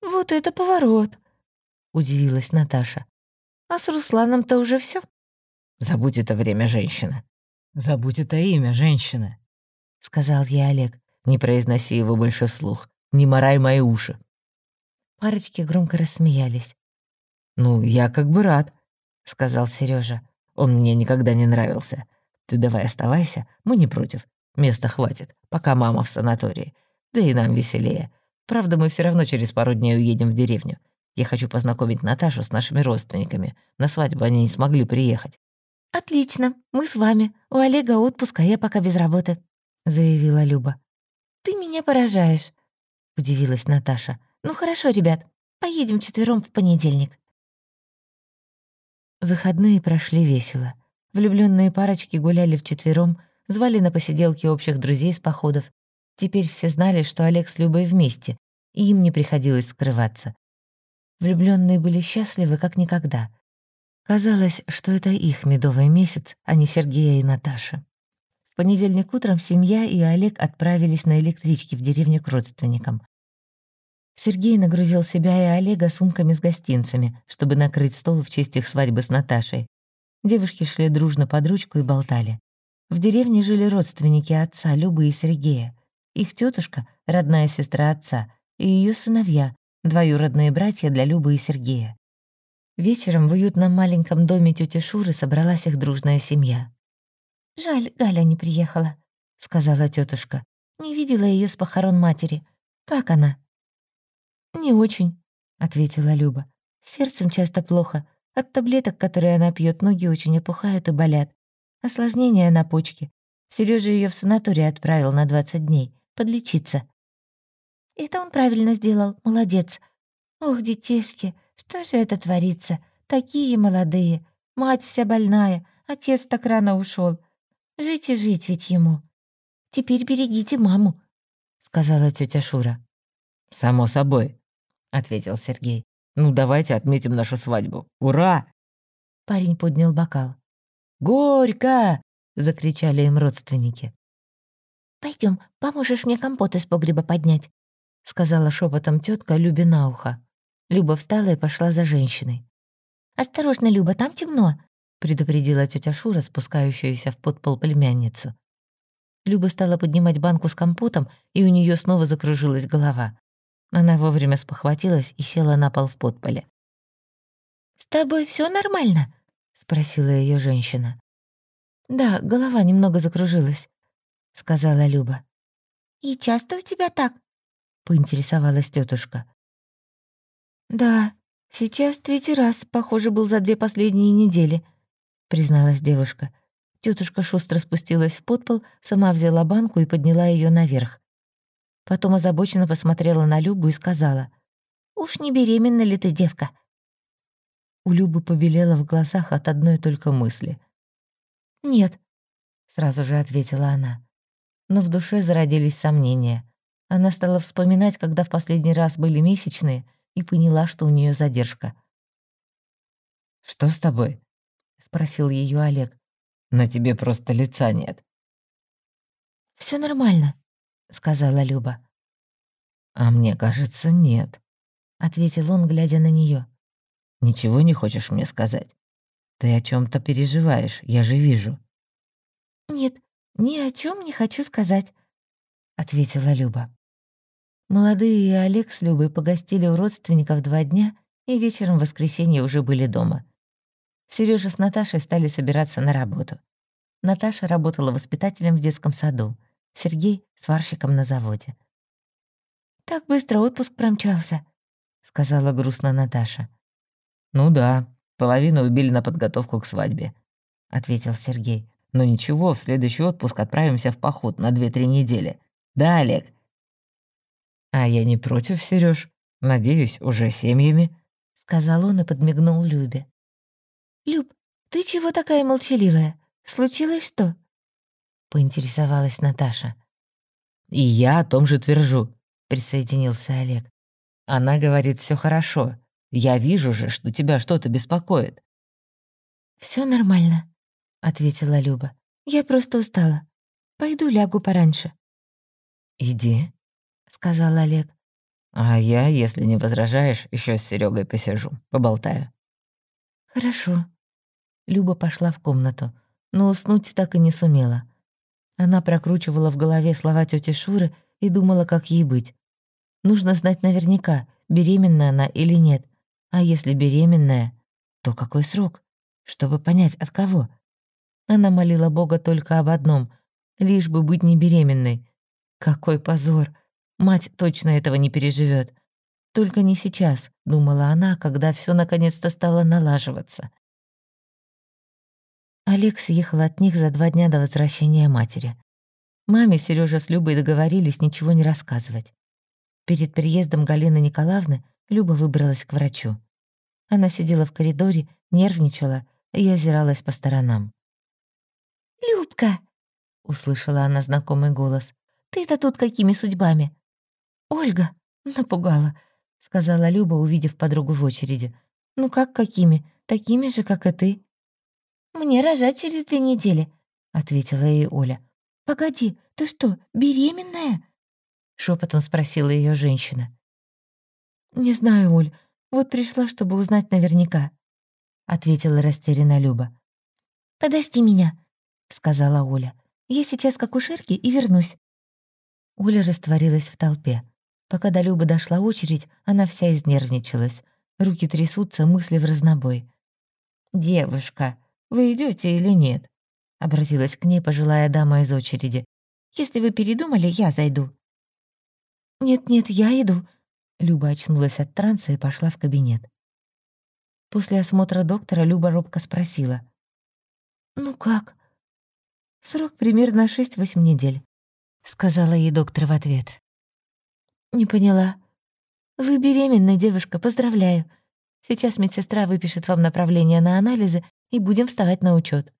«Вот это поворот!» — удивилась Наташа. А с Русланом-то уже все. Забудь это время женщины. Забудь это имя женщины, сказал ей Олег. Не произноси его больше вслух. Не морай мои уши. Парочки громко рассмеялись. Ну, я как бы рад, сказал Сережа. Он мне никогда не нравился. Ты давай оставайся, мы не против. Места хватит, пока мама в санатории. Да и нам веселее. Правда, мы все равно через пару дней уедем в деревню. Я хочу познакомить Наташу с нашими родственниками. На свадьбу они не смогли приехать». «Отлично, мы с вами. У Олега отпуск, а я пока без работы», — заявила Люба. «Ты меня поражаешь», — удивилась Наташа. «Ну хорошо, ребят, поедем четвером в понедельник». Выходные прошли весело. Влюбленные парочки гуляли вчетвером, звали на посиделки общих друзей с походов. Теперь все знали, что Олег с Любой вместе, и им не приходилось скрываться. Влюбленные были счастливы, как никогда. Казалось, что это их медовый месяц, а не Сергея и Наташи. В понедельник утром семья и Олег отправились на электричке в деревню к родственникам. Сергей нагрузил себя и Олега сумками с гостинцами, чтобы накрыть стол в честь их свадьбы с Наташей. Девушки шли дружно под ручку и болтали. В деревне жили родственники отца, Любы и Сергея. Их тетушка, родная сестра отца, и ее сыновья, двоюродные братья для Любы и Сергея. Вечером в уютном маленьком доме тети Шуры собралась их дружная семья. «Жаль, Галя не приехала», — сказала тетушка. «Не видела ее с похорон матери. Как она?» «Не очень», — ответила Люба. «Сердцем часто плохо. От таблеток, которые она пьет, ноги очень опухают и болят. Осложнения на почке. Сережа ее в санаторий отправил на 20 дней. Подлечиться. Это он правильно сделал, молодец. Ох, детишки, что же это творится? Такие молодые. Мать вся больная, отец так рано ушел. Жить и жить ведь ему. Теперь берегите маму, сказала тетя Шура. Само собой, ответил Сергей. Ну, давайте отметим нашу свадьбу. Ура! Парень поднял бокал. «Горько!» — закричали им родственники. Пойдем, поможешь мне компот из погреба поднять», — сказала шепотом тетка Любе на ухо. Люба встала и пошла за женщиной. «Осторожно, Люба, там темно», — предупредила тетя Шура, спускающуюся в подпол племянницу. Люба стала поднимать банку с компотом, и у нее снова закружилась голова. Она вовремя спохватилась и села на пол в подполе. «С тобой все нормально?» — спросила ее женщина. «Да, голова немного закружилась», — сказала Люба. «И часто у тебя так?» — поинтересовалась тетушка. «Да, сейчас третий раз, похоже, был за две последние недели», — призналась девушка. Тетушка шустро спустилась в подпол, сама взяла банку и подняла ее наверх. Потом озабоченно посмотрела на Любу и сказала. «Уж не беременна ли ты, девка?» У Любы побелело в глазах от одной только мысли. «Нет», — сразу же ответила она. Но в душе зародились сомнения. Она стала вспоминать, когда в последний раз были месячные, и поняла, что у нее задержка. «Что с тобой?» — спросил ее Олег. «На тебе просто лица нет». Все нормально», сказала Люба. «А мне кажется, нет», — ответил он, глядя на нее. «Ничего не хочешь мне сказать? Ты о чем то переживаешь, я же вижу». «Нет, ни о чем не хочу сказать», — ответила Люба. Молодые и Олег с Любой погостили у родственников два дня и вечером в воскресенье уже были дома. Сережа с Наташей стали собираться на работу. Наташа работала воспитателем в детском саду. Сергей — сварщиком на заводе. «Так быстро отпуск промчался», — сказала грустно Наташа. «Ну да, половину убили на подготовку к свадьбе», — ответил Сергей. «Но ничего, в следующий отпуск отправимся в поход на две-три недели. Да, Олег?» «А я не против, Серёж. Надеюсь, уже семьями», — сказал он и подмигнул Любе. «Люб, ты чего такая молчаливая? Случилось что?» поинтересовалась Наташа. «И я о том же твержу», — присоединился Олег. «Она говорит, все хорошо. Я вижу же, что тебя что-то беспокоит». Все нормально», — ответила Люба. «Я просто устала. Пойду лягу пораньше». «Иди», — сказал Олег. «А я, если не возражаешь, еще с Серегой посижу, поболтаю». «Хорошо». Люба пошла в комнату, но уснуть так и не сумела. Она прокручивала в голове слова тети Шуры и думала, как ей быть. Нужно знать наверняка, беременна она или нет. А если беременная, то какой срок? Чтобы понять, от кого. Она молила Бога только об одном — лишь бы быть не беременной. Какой позор! Мать точно этого не переживет. Только не сейчас, думала она, когда все наконец-то стало налаживаться. Олег съехал от них за два дня до возвращения матери. Маме Сережа с Любой договорились ничего не рассказывать. Перед приездом Галины Николаевны Люба выбралась к врачу. Она сидела в коридоре, нервничала и озиралась по сторонам. «Любка!» — услышала она знакомый голос. «Ты-то тут какими судьбами?» «Ольга!» — напугала, — сказала Люба, увидев подругу в очереди. «Ну как какими? Такими же, как и ты». «Мне рожать через две недели», — ответила ей Оля. «Погоди, ты что, беременная?» — шепотом спросила ее женщина. «Не знаю, Оль, вот пришла, чтобы узнать наверняка», — ответила растерянно Люба. «Подожди меня», — сказала Оля. «Я сейчас к акушерке и вернусь». Оля растворилась в толпе. Пока до Любы дошла очередь, она вся изнервничалась. Руки трясутся, мысли в разнобой. «Девушка, вы идете или нет?» — обратилась к ней пожилая дама из очереди. «Если вы передумали, я зайду». «Нет-нет, я иду», Люба очнулась от транса и пошла в кабинет. После осмотра доктора Люба робко спросила. «Ну как?» «Срок примерно 6-8 недель», — сказала ей доктор в ответ. «Не поняла. Вы беременная девушка, поздравляю. Сейчас медсестра выпишет вам направление на анализы и будем вставать на учет.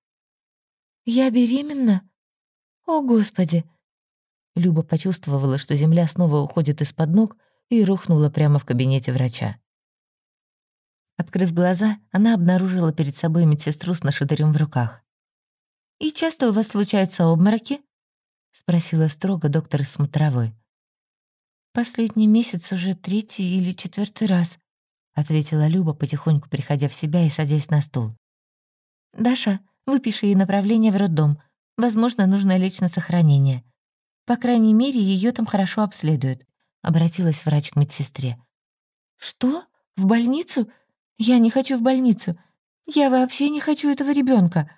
«Я беременна? О, Господи!» Люба почувствовала, что земля снова уходит из-под ног, и рухнула прямо в кабинете врача. Открыв глаза, она обнаружила перед собой медсестру с нашатырем в руках. «И часто у вас случаются обмороки?» — спросила строго доктор из смотровой. «Последний месяц уже третий или четвертый раз», — ответила Люба, потихоньку приходя в себя и садясь на стул. «Даша, выпиши ей направление в роддом. Возможно, нужно лечь на сохранение. По крайней мере, ее там хорошо обследуют обратилась врач к медсестре. «Что? В больницу? Я не хочу в больницу. Я вообще не хочу этого ребенка.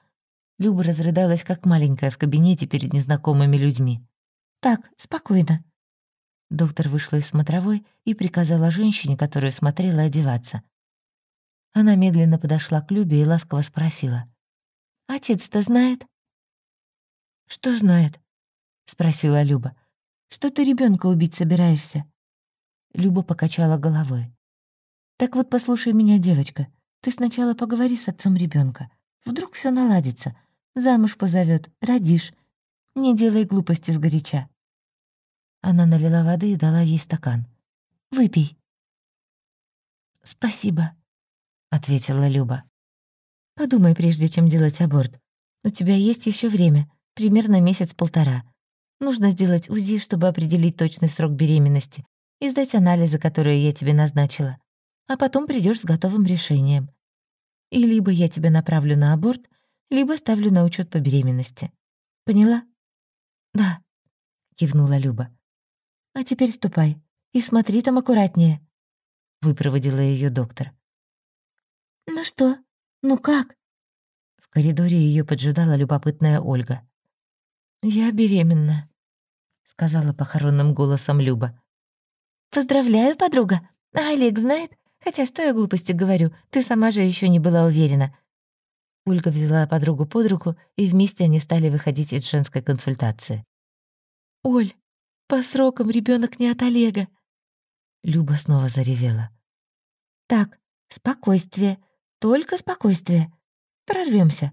Люба разрыдалась, как маленькая, в кабинете перед незнакомыми людьми. «Так, спокойно». Доктор вышла из смотровой и приказала женщине, которую смотрела, одеваться. Она медленно подошла к Любе и ласково спросила. «Отец-то знает?» «Что знает?» — спросила Люба что ты ребенка убить собираешься?» Люба покачала головой. «Так вот, послушай меня, девочка. Ты сначала поговори с отцом ребенка. Вдруг все наладится. Замуж позовет, родишь. Не делай глупости сгоряча». Она налила воды и дала ей стакан. «Выпей». «Спасибо», — ответила Люба. «Подумай, прежде чем делать аборт. У тебя есть еще время, примерно месяц-полтора. Нужно сделать УЗИ, чтобы определить точный срок беременности и сдать анализы, которые я тебе назначила. А потом придешь с готовым решением. И либо я тебя направлю на аборт, либо ставлю на учет по беременности. Поняла? Да, кивнула Люба. А теперь ступай и смотри там аккуратнее, выпроводила ее доктор. Ну что? Ну как? В коридоре ее поджидала любопытная Ольга. «Я беременна», — сказала похоронным голосом Люба. «Поздравляю, подруга. А Олег знает? Хотя что я глупости говорю, ты сама же еще не была уверена». Ольга взяла подругу под руку, и вместе они стали выходить из женской консультации. «Оль, по срокам ребенок не от Олега». Люба снова заревела. «Так, спокойствие, только спокойствие. Прорвемся.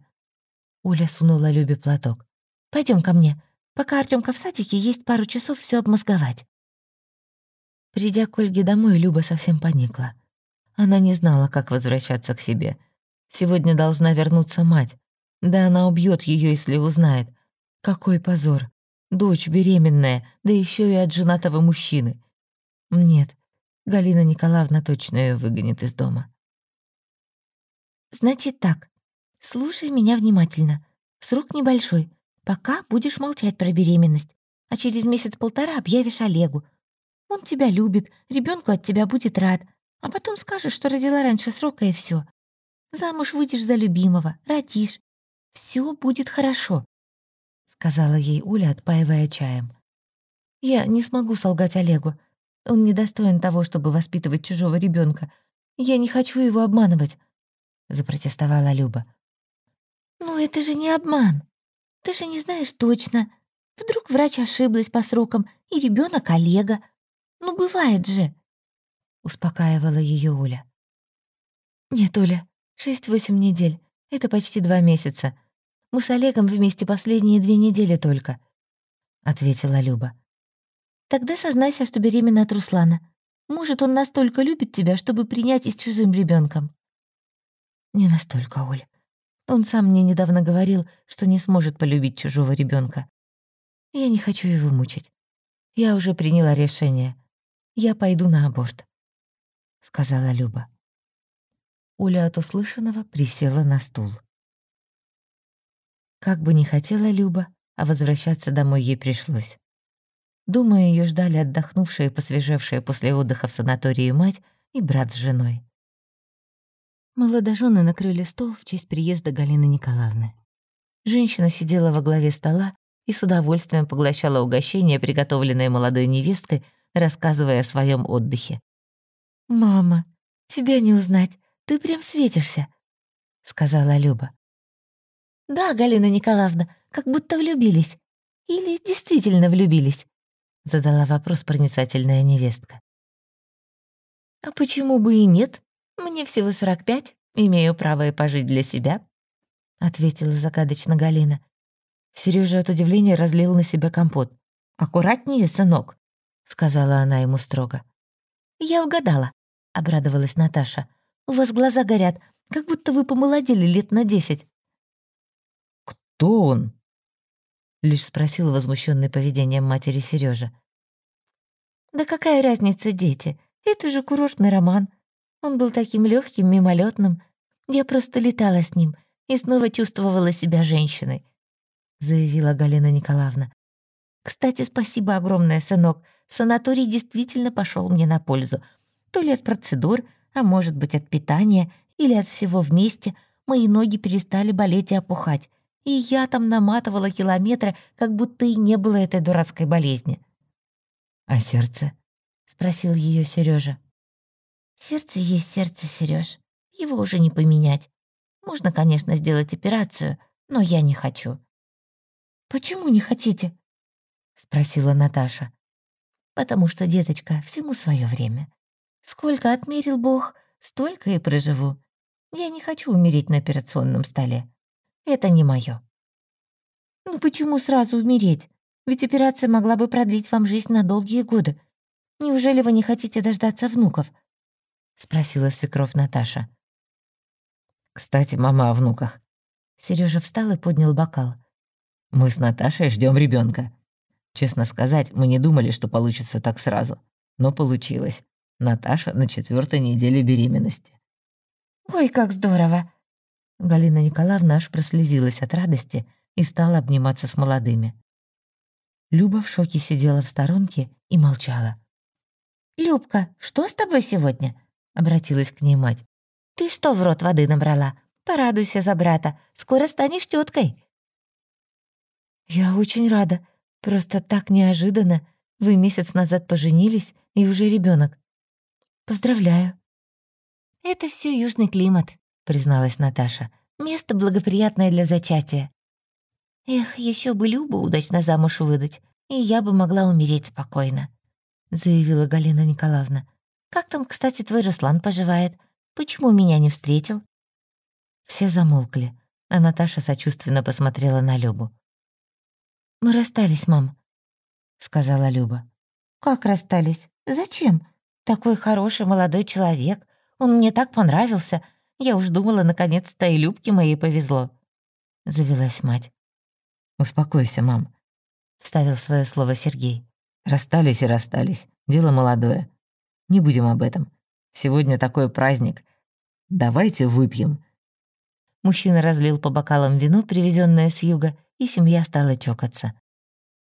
Оля сунула Любе платок. Пойдем ко мне. Пока Артемка в садике, есть пару часов все обмозговать». Придя к Ольге домой, Люба совсем поникла. Она не знала, как возвращаться к себе. Сегодня должна вернуться мать. Да она убьет ее, если узнает. Какой позор. Дочь беременная, да еще и от женатого мужчины. Нет, Галина Николаевна точно ее выгонит из дома. «Значит так, слушай меня внимательно. Срок небольшой. Пока будешь молчать про беременность, а через месяц-полтора объявишь Олегу. Он тебя любит, ребенку от тебя будет рад, а потом скажешь, что родила раньше срока и все. Замуж выйдешь за любимого, родишь. Все будет хорошо», — сказала ей Уля, отпаивая чаем. «Я не смогу солгать Олегу. Он недостоин того, чтобы воспитывать чужого ребенка. Я не хочу его обманывать», — запротестовала Люба. «Ну это же не обман. Ты же не знаешь точно. Вдруг врач ошиблась по срокам, и ребенок Олега. Ну бывает же», — успокаивала ее Уля. «Нет, Оля, шесть-восемь недель. Это почти два месяца. Мы с Олегом вместе последние две недели только», — ответила Люба. «Тогда сознайся, что беременна от Руслана. Может, он настолько любит тебя, чтобы принять и с чужим ребенком. «Не настолько, Оль. Он сам мне недавно говорил, что не сможет полюбить чужого ребенка. Я не хочу его мучить. Я уже приняла решение. Я пойду на аборт», — сказала Люба. Оля от услышанного присела на стул. Как бы ни хотела Люба, а возвращаться домой ей пришлось. Думаю, ее ждали отдохнувшие и посвежевшие после отдыха в санатории мать и брат с женой. Молодожены накрыли стол в честь приезда Галины Николаевны. Женщина сидела во главе стола и с удовольствием поглощала угощение, приготовленное молодой невесткой, рассказывая о своем отдыхе. «Мама, тебя не узнать, ты прям светишься», — сказала Люба. «Да, Галина Николаевна, как будто влюбились. Или действительно влюбились?» — задала вопрос проницательная невестка. «А почему бы и нет? Мне всего 45, имею право и пожить для себя», — ответила загадочно Галина. Сережа от удивления разлил на себя компот. «Аккуратнее, сынок», — сказала она ему строго. «Я угадала», — обрадовалась Наташа. «У вас глаза горят, как будто вы помолодели лет на десять». «Кто он?» — лишь спросил возмущенный поведением матери Сережа. «Да какая разница, дети? Это же курортный роман. Он был таким легким, мимолетным. Я просто летала с ним и снова чувствовала себя женщиной», — заявила Галина Николаевна. «Кстати, спасибо огромное, сынок. Санаторий действительно пошел мне на пользу. То ли от процедур, а может быть от питания или от всего вместе, мои ноги перестали болеть и опухать и я там наматывала километры, как будто и не было этой дурацкой болезни. «А сердце?» — спросил ее Сережа. «Сердце есть сердце, Сереж. Его уже не поменять. Можно, конечно, сделать операцию, но я не хочу». «Почему не хотите?» — спросила Наташа. «Потому что, деточка, всему свое время. Сколько отмерил Бог, столько и проживу. Я не хочу умереть на операционном столе. Это не моё. «Ну почему сразу умереть? Ведь операция могла бы продлить вам жизнь на долгие годы. Неужели вы не хотите дождаться внуков?» — спросила свекровь Наташа. «Кстати, мама о внуках». Сережа встал и поднял бокал. «Мы с Наташей ждем ребенка. Честно сказать, мы не думали, что получится так сразу. Но получилось. Наташа на четвертой неделе беременности». «Ой, как здорово!» Галина Николаевна аж прослезилась от радости и стала обниматься с молодыми. Люба в шоке сидела в сторонке и молчала. «Любка, что с тобой сегодня?» — обратилась к ней мать. «Ты что в рот воды набрала? Порадуйся за брата, скоро станешь теткой. «Я очень рада. Просто так неожиданно. Вы месяц назад поженились, и уже ребенок. Поздравляю». «Это все южный климат», — призналась Наташа. «Место благоприятное для зачатия. Эх, еще бы Любу удачно замуж выдать, и я бы могла умереть спокойно», — заявила Галина Николаевна. «Как там, кстати, твой Руслан поживает? Почему меня не встретил?» Все замолкли, а Наташа сочувственно посмотрела на Любу. «Мы расстались, мам», — сказала Люба. «Как расстались? Зачем? Такой хороший молодой человек. Он мне так понравился. Я уж думала, наконец-то и Любке моей повезло», — завелась мать. «Успокойся, мам», — вставил свое слово Сергей. «Расстались и расстались. Дело молодое. Не будем об этом. Сегодня такой праздник. Давайте выпьем». Мужчина разлил по бокалам вино, привезенное с юга, и семья стала чокаться.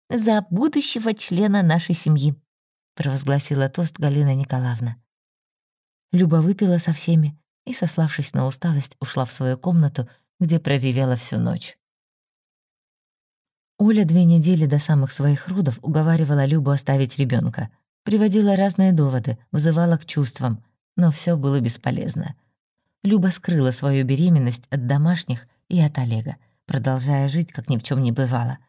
«За будущего члена нашей семьи», — провозгласила тост Галина Николаевна. Люба выпила со всеми, и, сославшись на усталость, ушла в свою комнату, где проревела всю ночь. Оля две недели до самых своих родов уговаривала Любу оставить ребенка, приводила разные доводы, вызывала к чувствам, но все было бесполезно. Люба скрыла свою беременность от домашних и от Олега, продолжая жить, как ни в чем не бывало.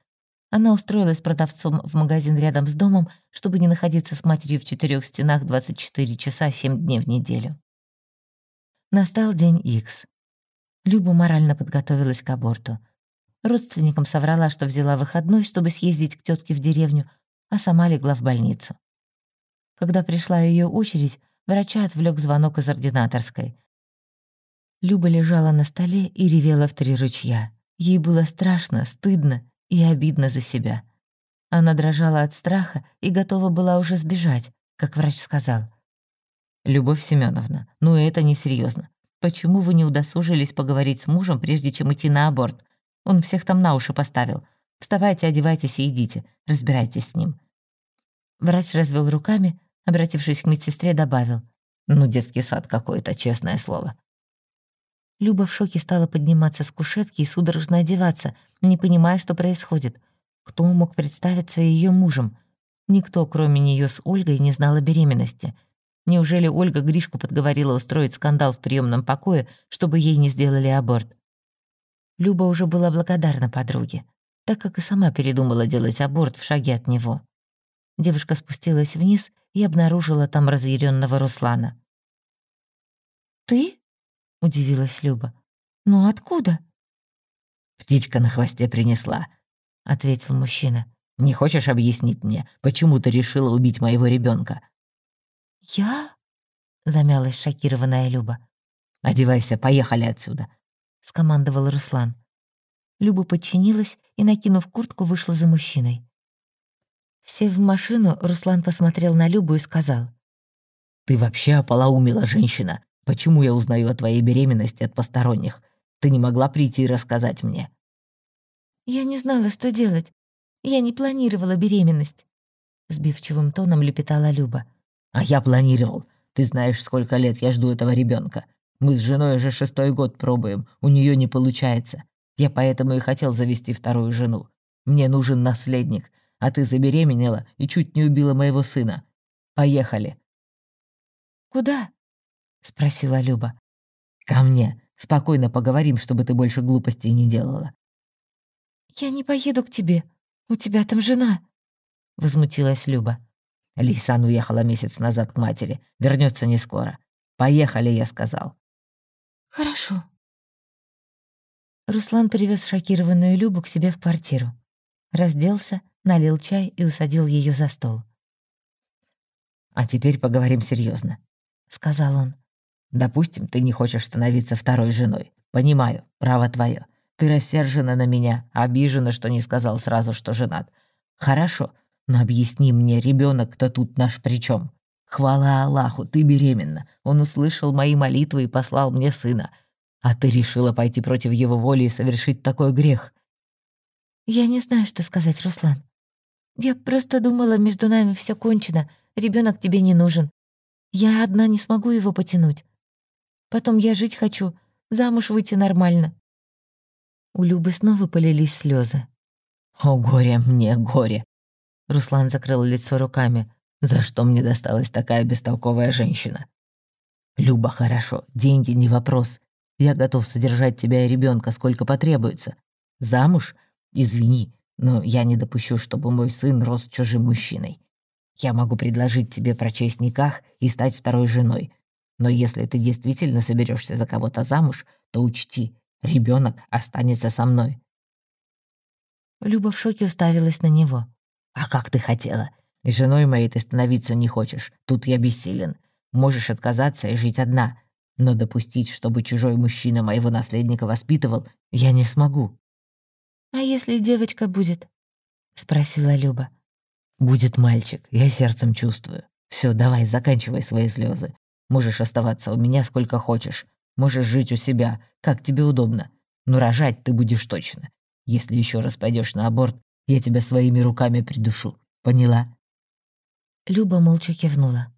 Она устроилась продавцом в магазин рядом с домом, чтобы не находиться с матерью в четырех стенах 24 часа 7 дней в неделю. Настал день Икс. Люба морально подготовилась к аборту. Родственникам соврала, что взяла выходной, чтобы съездить к тетке в деревню, а сама легла в больницу. Когда пришла ее очередь, врача отвлек звонок из ординаторской. Люба лежала на столе и ревела в три ручья. Ей было страшно, стыдно и обидно за себя. Она дрожала от страха и готова была уже сбежать, как врач сказал. «Любовь Семеновна, ну это несерьезно. Почему вы не удосужились поговорить с мужем, прежде чем идти на аборт? Он всех там на уши поставил. Вставайте, одевайтесь и идите. Разбирайтесь с ним». Врач развел руками, обратившись к медсестре, добавил. «Ну, детский сад какой-то, честное слово. Люба в шоке стала подниматься с кушетки и судорожно одеваться, не понимая, что происходит. Кто мог представиться ее мужем? Никто, кроме нее с Ольгой, не знал о беременности. Неужели Ольга Гришку подговорила устроить скандал в приемном покое, чтобы ей не сделали аборт? Люба уже была благодарна подруге, так как и сама передумала делать аборт в шаге от него. Девушка спустилась вниз и обнаружила там разъяренного Руслана. «Ты?» — удивилась Люба. «Ну откуда?» «Птичка на хвосте принесла», — ответил мужчина. «Не хочешь объяснить мне, почему ты решила убить моего ребенка? «Я?» — замялась шокированная Люба. «Одевайся, поехали отсюда», — скомандовал Руслан. Люба подчинилась и, накинув куртку, вышла за мужчиной. Сев в машину, Руслан посмотрел на Любу и сказал. «Ты вообще ополоумила, женщина. Почему я узнаю о твоей беременности от посторонних? Ты не могла прийти и рассказать мне?» «Я не знала, что делать. Я не планировала беременность», — сбивчивым тоном лепетала Люба. «А я планировал. Ты знаешь, сколько лет я жду этого ребенка. Мы с женой уже шестой год пробуем, у нее не получается. Я поэтому и хотел завести вторую жену. Мне нужен наследник, а ты забеременела и чуть не убила моего сына. Поехали». «Куда?» — спросила Люба. «Ко мне. Спокойно поговорим, чтобы ты больше глупостей не делала». «Я не поеду к тебе. У тебя там жена», — возмутилась Люба. Лисан уехала месяц назад к матери. Вернется не скоро. Поехали, я сказал. Хорошо. Руслан привез шокированную Любу к себе в квартиру. Разделся, налил чай и усадил ее за стол. «А теперь поговорим серьезно, сказал он. Допустим, ты не хочешь становиться второй женой. Понимаю, право твое. Ты рассержена на меня, обижена, что не сказал сразу, что женат. Хорошо, но объясни мне, ребенок кто тут наш при чем? Хвала Аллаху, ты беременна. Он услышал мои молитвы и послал мне сына. А ты решила пойти против его воли и совершить такой грех. Я не знаю, что сказать, Руслан. Я просто думала, между нами все кончено, ребенок тебе не нужен. Я одна не смогу его потянуть. Потом я жить хочу, замуж выйти нормально». У Любы снова полились слезы. «О, горе мне, горе!» Руслан закрыл лицо руками. «За что мне досталась такая бестолковая женщина?» «Люба, хорошо, деньги не вопрос. Я готов содержать тебя и ребенка сколько потребуется. Замуж? Извини, но я не допущу, чтобы мой сын рос чужим мужчиной. Я могу предложить тебе прочесть никах и стать второй женой, но если ты действительно соберешься за кого-то замуж, то учти, ребенок останется со мной». Люба в шоке уставилась на него. «А как ты хотела? Женой моей ты становиться не хочешь. Тут я бессилен. Можешь отказаться и жить одна. Но допустить, чтобы чужой мужчина моего наследника воспитывал, я не смогу». «А если девочка будет?» — спросила Люба. «Будет мальчик, я сердцем чувствую. Все, давай, заканчивай свои слезы. Можешь оставаться у меня сколько хочешь. Можешь жить у себя, как тебе удобно. Но рожать ты будешь точно. Если еще раз пойдешь на аборт, я тебя своими руками придушу. Поняла?» Люба молча кивнула.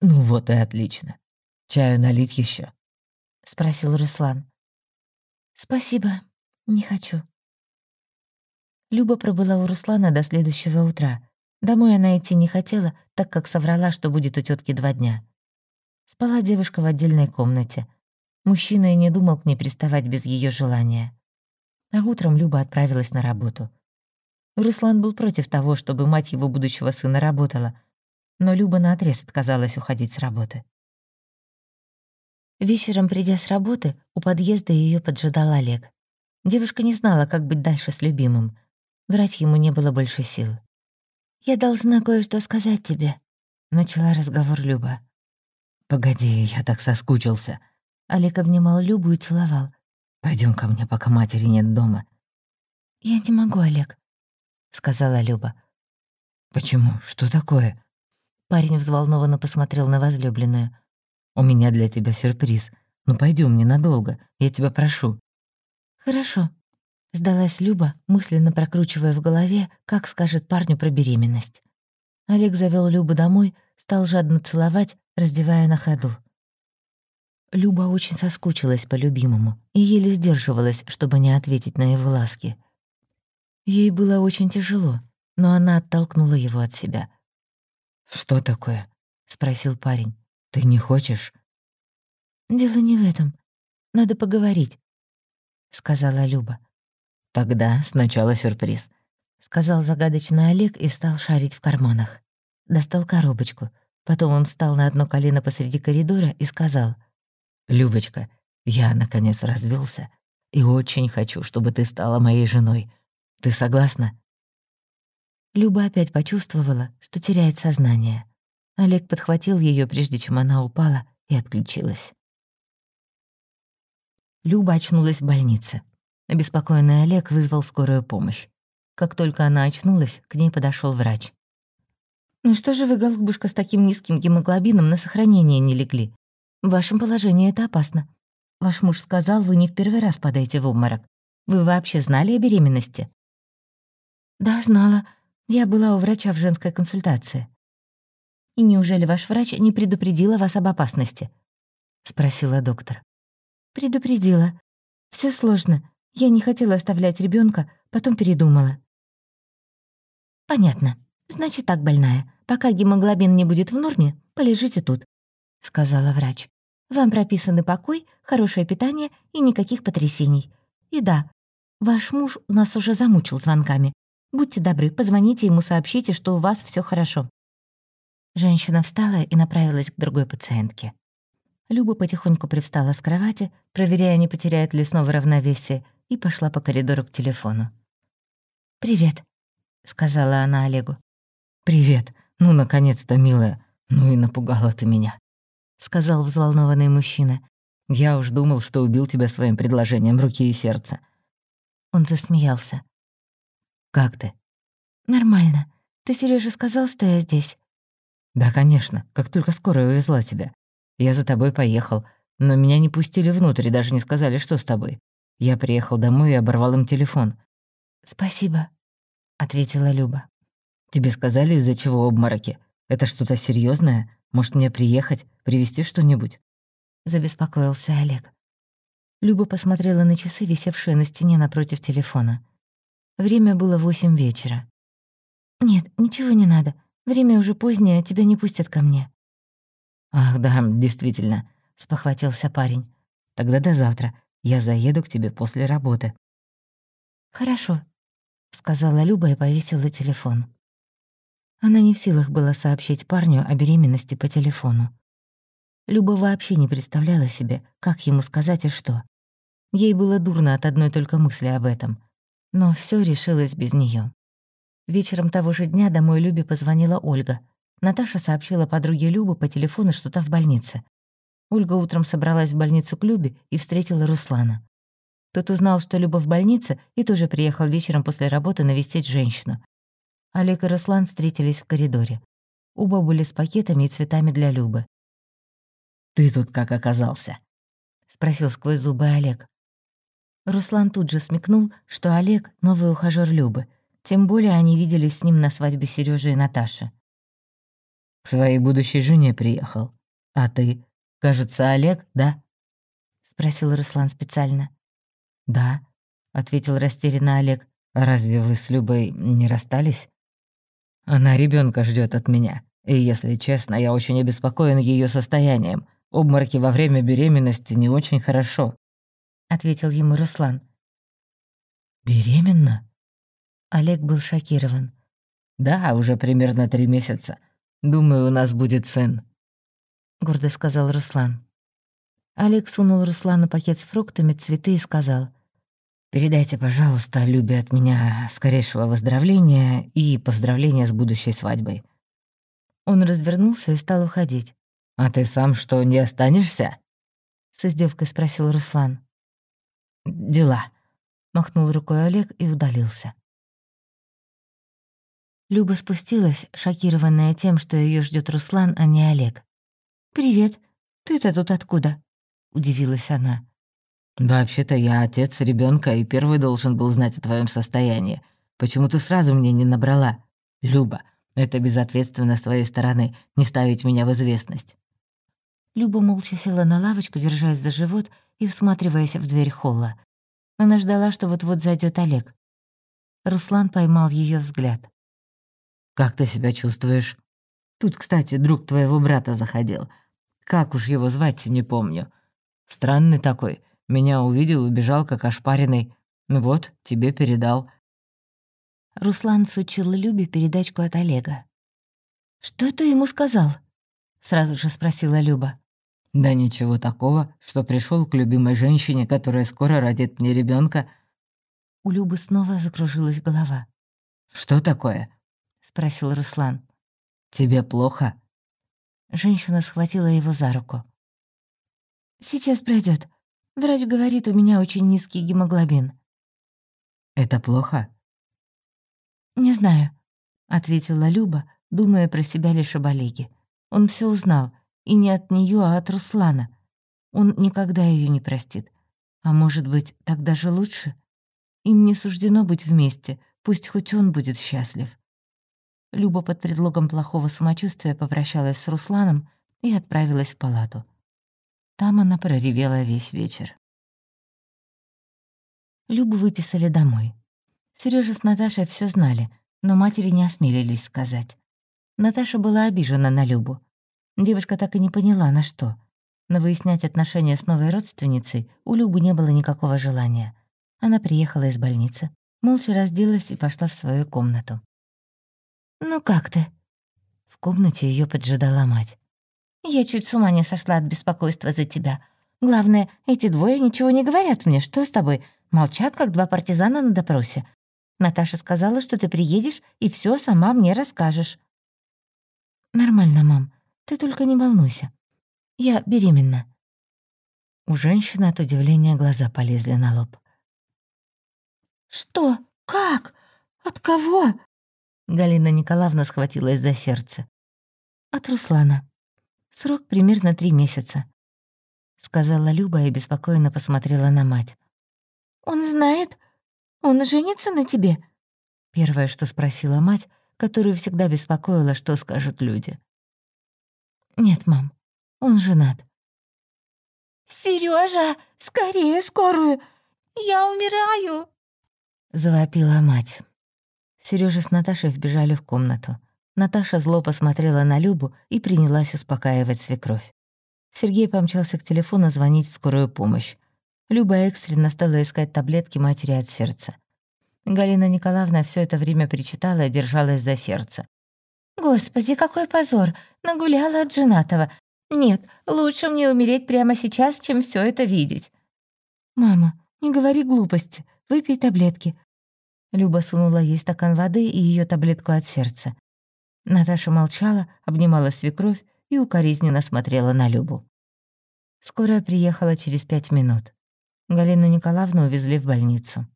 «Ну вот и отлично. Чаю налить еще? спросил Руслан. «Спасибо, не хочу». Люба пробыла у Руслана до следующего утра. Домой она идти не хотела, так как соврала, что будет у тетки два дня. Спала девушка в отдельной комнате. Мужчина и не думал к ней приставать без ее желания. А утром Люба отправилась на работу. Руслан был против того, чтобы мать его будущего сына работала, но Люба наотрез отказалась уходить с работы. Вечером, придя с работы, у подъезда ее поджидал Олег. Девушка не знала, как быть дальше с любимым. Врать ему не было больше сил. «Я должна кое-что сказать тебе», — начала разговор Люба. «Погоди, я так соскучился». Олег обнимал Любу и целовал. Пойдем ко мне, пока матери нет дома». «Я не могу, Олег», — сказала Люба. «Почему? Что такое?» Парень взволнованно посмотрел на возлюбленную. «У меня для тебя сюрприз. Ну пойдем ненадолго, я тебя прошу». «Хорошо», — сдалась Люба, мысленно прокручивая в голове, как скажет парню про беременность. Олег завел Любу домой, стал жадно целовать, раздевая на ходу. Люба очень соскучилась по любимому и еле сдерживалась, чтобы не ответить на его ласки. Ей было очень тяжело, но она оттолкнула его от себя. «Что такое?» — спросил парень. «Ты не хочешь?» «Дело не в этом. Надо поговорить», — сказала Люба. «Тогда сначала сюрприз», — сказал загадочно Олег и стал шарить в карманах. Достал коробочку. Потом он встал на одно колено посреди коридора и сказал. «Любочка, я, наконец, развелся и очень хочу, чтобы ты стала моей женой. Ты согласна?» Люба опять почувствовала, что теряет сознание. Олег подхватил ее, прежде чем она упала, и отключилась. Люба очнулась в больнице. Обеспокоенный Олег вызвал скорую помощь. Как только она очнулась, к ней подошел врач. «Ну что же вы, голубушка, с таким низким гемоглобином на сохранение не легли? В вашем положении это опасно. Ваш муж сказал, вы не в первый раз подаете в обморок. Вы вообще знали о беременности?» «Да, знала. Я была у врача в женской консультации. И неужели ваш врач не предупредила вас об опасности? Спросила доктор. Предупредила. Все сложно. Я не хотела оставлять ребенка, потом передумала. Понятно. Значит так, больная. Пока гемоглобин не будет в норме, полежите тут, сказала врач. Вам прописаны покой, хорошее питание и никаких потрясений. И да, ваш муж нас уже замучил звонками. Будьте добры, позвоните ему, сообщите, что у вас все хорошо». Женщина встала и направилась к другой пациентке. Люба потихоньку привстала с кровати, проверяя, не потеряет ли снова равновесие, и пошла по коридору к телефону. «Привет», — сказала она Олегу. «Привет. Ну, наконец-то, милая. Ну и напугала ты меня», — сказал взволнованный мужчина. «Я уж думал, что убил тебя своим предложением руки и сердца». Он засмеялся. Как ты?» «Нормально. Ты Серёже сказал, что я здесь?» «Да, конечно. Как только скорая увезла тебя. Я за тобой поехал, но меня не пустили внутрь и даже не сказали, что с тобой. Я приехал домой и оборвал им телефон». «Спасибо», — ответила Люба. «Тебе сказали, из-за чего обмороки? Это что-то серьезное? Может, мне приехать, привезти что-нибудь?» Забеспокоился Олег. Люба посмотрела на часы, висевшие на стене напротив телефона. Время было восемь вечера. «Нет, ничего не надо. Время уже позднее, тебя не пустят ко мне». «Ах, да, действительно», — спохватился парень. «Тогда до завтра. Я заеду к тебе после работы». «Хорошо», — сказала Люба и повесила телефон. Она не в силах была сообщить парню о беременности по телефону. Люба вообще не представляла себе, как ему сказать и что. Ей было дурно от одной только мысли об этом. Но все решилось без нее. Вечером того же дня домой Любе позвонила Ольга. Наташа сообщила подруге Любы по телефону что-то в больнице. Ольга утром собралась в больницу к Любе и встретила Руслана. Тот узнал, что Люба в больнице, и тоже приехал вечером после работы навестить женщину. Олег и Руслан встретились в коридоре. Оба были с пакетами и цветами для Любы. «Ты тут как оказался?» — спросил сквозь зубы Олег. Руслан тут же смекнул, что Олег — новый ухажёр Любы. Тем более они виделись с ним на свадьбе Серёжи и Наташи. «К своей будущей жене приехал. А ты? Кажется, Олег, да?» — спросил Руслан специально. «Да», — ответил растерянно Олег. Разве вы с Любой не расстались? Она ребенка ждет от меня. И, если честно, я очень обеспокоен ее состоянием. Обмороки во время беременности не очень хорошо», — ответил ему Руслан. «Беременна?» Олег был шокирован. «Да, уже примерно три месяца. Думаю, у нас будет сын», — гордо сказал Руслан. Олег сунул Руслану пакет с фруктами, цветы и сказал. «Передайте, пожалуйста, Любе от меня скорейшего выздоровления и поздравления с будущей свадьбой». Он развернулся и стал уходить. «А ты сам что, не останешься?» С издевкой спросил Руслан. «Дела», — махнул рукой Олег и удалился. Люба спустилась, шокированная тем, что ее ждет Руслан, а не Олег. «Привет. Ты-то тут откуда?» — удивилась она. «Вообще-то я отец ребенка и первый должен был знать о твоем состоянии. Почему ты сразу мне не набрала? Люба, это безответственно с твоей стороны, не ставить меня в известность». Люба молча села на лавочку, держась за живот и всматриваясь в дверь холла. Она ждала, что вот-вот зайдет Олег. Руслан поймал ее взгляд. «Как ты себя чувствуешь? Тут, кстати, друг твоего брата заходил. Как уж его звать, не помню. Странный такой. Меня увидел, убежал, как ошпаренный. Вот, тебе передал». Руслан сучил Любе передачку от Олега. «Что ты ему сказал?» — сразу же спросила Люба. «Да ничего такого, что пришел к любимой женщине, которая скоро родит мне ребенка. У Любы снова закружилась голова. «Что такое?» — спросил Руслан. «Тебе плохо?» Женщина схватила его за руку. «Сейчас пройдет. Врач говорит, у меня очень низкий гемоглобин». «Это плохо?» «Не знаю», — ответила Люба, думая про себя лишь об Олеге. Он все узнал, и не от нее, а от Руслана. Он никогда ее не простит. А может быть, так даже лучше? Им не суждено быть вместе, пусть хоть он будет счастлив. Люба под предлогом плохого самочувствия попрощалась с Русланом и отправилась в палату. Там она проревела весь вечер. Любу выписали домой. Сережа с Наташей все знали, но матери не осмелились сказать. Наташа была обижена на Любу. Девушка так и не поняла, на что. Но выяснять отношения с новой родственницей у Любы не было никакого желания. Она приехала из больницы, молча разделась и пошла в свою комнату. «Ну как ты?» В комнате ее поджидала мать. Я чуть с ума не сошла от беспокойства за тебя. Главное, эти двое ничего не говорят мне. Что с тобой? Молчат, как два партизана на допросе. Наташа сказала, что ты приедешь и все сама мне расскажешь. Нормально, мам. Ты только не волнуйся. Я беременна. У женщины от удивления глаза полезли на лоб. «Что? Как? От кого?» Галина Николаевна схватилась за сердце. «От Руслана», Срок примерно три месяца», — сказала Люба и беспокойно посмотрела на мать. «Он знает? Он женится на тебе?» Первое, что спросила мать, которую всегда беспокоила, что скажут люди. «Нет, мам, он женат». Сережа, скорее скорую! Я умираю!» Завопила мать. Сережа с Наташей вбежали в комнату. Наташа зло посмотрела на Любу и принялась успокаивать свекровь. Сергей помчался к телефону звонить в скорую помощь. Люба экстренно стала искать таблетки матери от сердца. Галина Николаевна все это время причитала и держалась за сердце. «Господи, какой позор! Нагуляла от женатого! Нет, лучше мне умереть прямо сейчас, чем все это видеть!» «Мама, не говори глупости, выпей таблетки!» Люба сунула ей стакан воды и ее таблетку от сердца. Наташа молчала, обнимала свекровь и укоризненно смотрела на Любу. Скорая приехала через пять минут. Галину Николаевну увезли в больницу.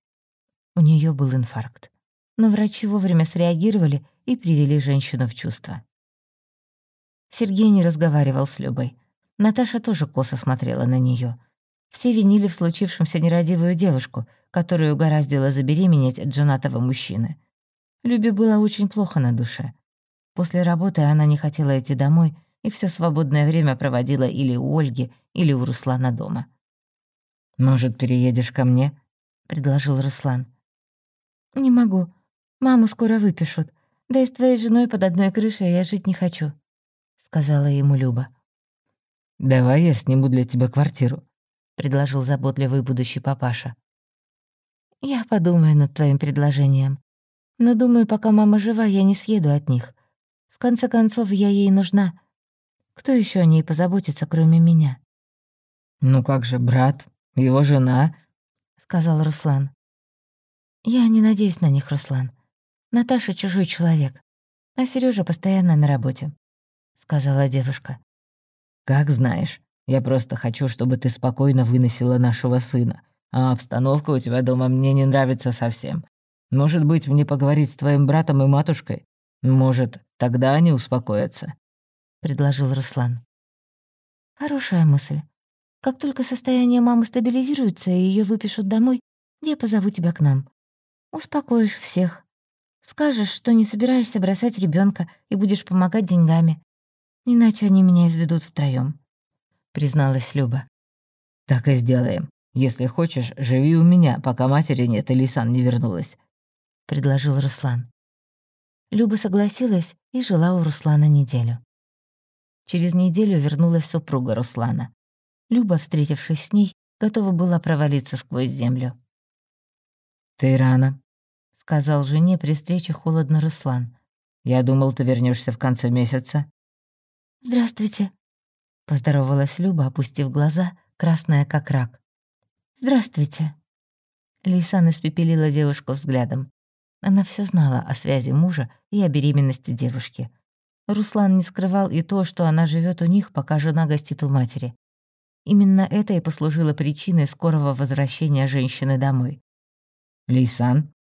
У нее был инфаркт. Но врачи вовремя среагировали и привели женщину в чувство. Сергей не разговаривал с Любой. Наташа тоже косо смотрела на нее. Все винили в случившемся нерадивую девушку, которую угораздило забеременеть от женатого мужчины. Любе было очень плохо на душе. После работы она не хотела идти домой и все свободное время проводила или у Ольги, или у Руслана дома. «Может, переедешь ко мне?» — предложил Руслан. «Не могу. Маму скоро выпишут. Да и с твоей женой под одной крышей я жить не хочу», — сказала ему Люба. «Давай я сниму для тебя квартиру», — предложил заботливый будущий папаша. «Я подумаю над твоим предложением. Но думаю, пока мама жива, я не съеду от них. В конце концов, я ей нужна. Кто еще о ней позаботится, кроме меня?» «Ну как же, брат, его жена?» — сказал Руслан. «Я не надеюсь на них, Руслан. Наташа чужой человек, а Сережа постоянно на работе», — сказала девушка. «Как знаешь. Я просто хочу, чтобы ты спокойно выносила нашего сына. А обстановка у тебя дома мне не нравится совсем. Может быть, мне поговорить с твоим братом и матушкой? Может, тогда они успокоятся?» — предложил Руслан. «Хорошая мысль. Как только состояние мамы стабилизируется и ее выпишут домой, я позову тебя к нам. Успокоишь всех. Скажешь, что не собираешься бросать ребенка и будешь помогать деньгами. Иначе они меня изведут втроём», — призналась Люба. «Так и сделаем. Если хочешь, живи у меня, пока матери нет и Лисан не вернулась», — предложил Руслан. Люба согласилась и жила у Руслана неделю. Через неделю вернулась супруга Руслана. Люба, встретившись с ней, готова была провалиться сквозь землю. «Ты рано», — сказал жене при встрече холодно Руслан. «Я думал, ты вернешься в конце месяца». «Здравствуйте», — поздоровалась Люба, опустив глаза, красная как рак. «Здравствуйте». Лейсан испепелила девушку взглядом. Она все знала о связи мужа и о беременности девушки. Руслан не скрывал и то, что она живет у них, пока жена гостит у матери. Именно это и послужило причиной скорого возвращения женщины домой. «Лейсан,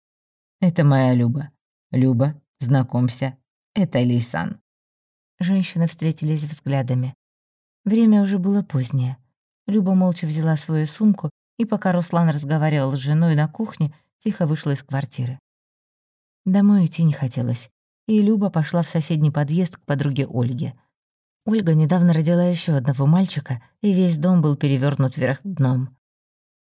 это моя Люба. Люба, знакомься, это Лейсан». Женщины встретились взглядами. Время уже было позднее. Люба молча взяла свою сумку и, пока Руслан разговаривал с женой на кухне, тихо вышла из квартиры. Домой идти не хотелось, и Люба пошла в соседний подъезд к подруге Ольге. Ольга недавно родила еще одного мальчика, и весь дом был перевернут вверх дном.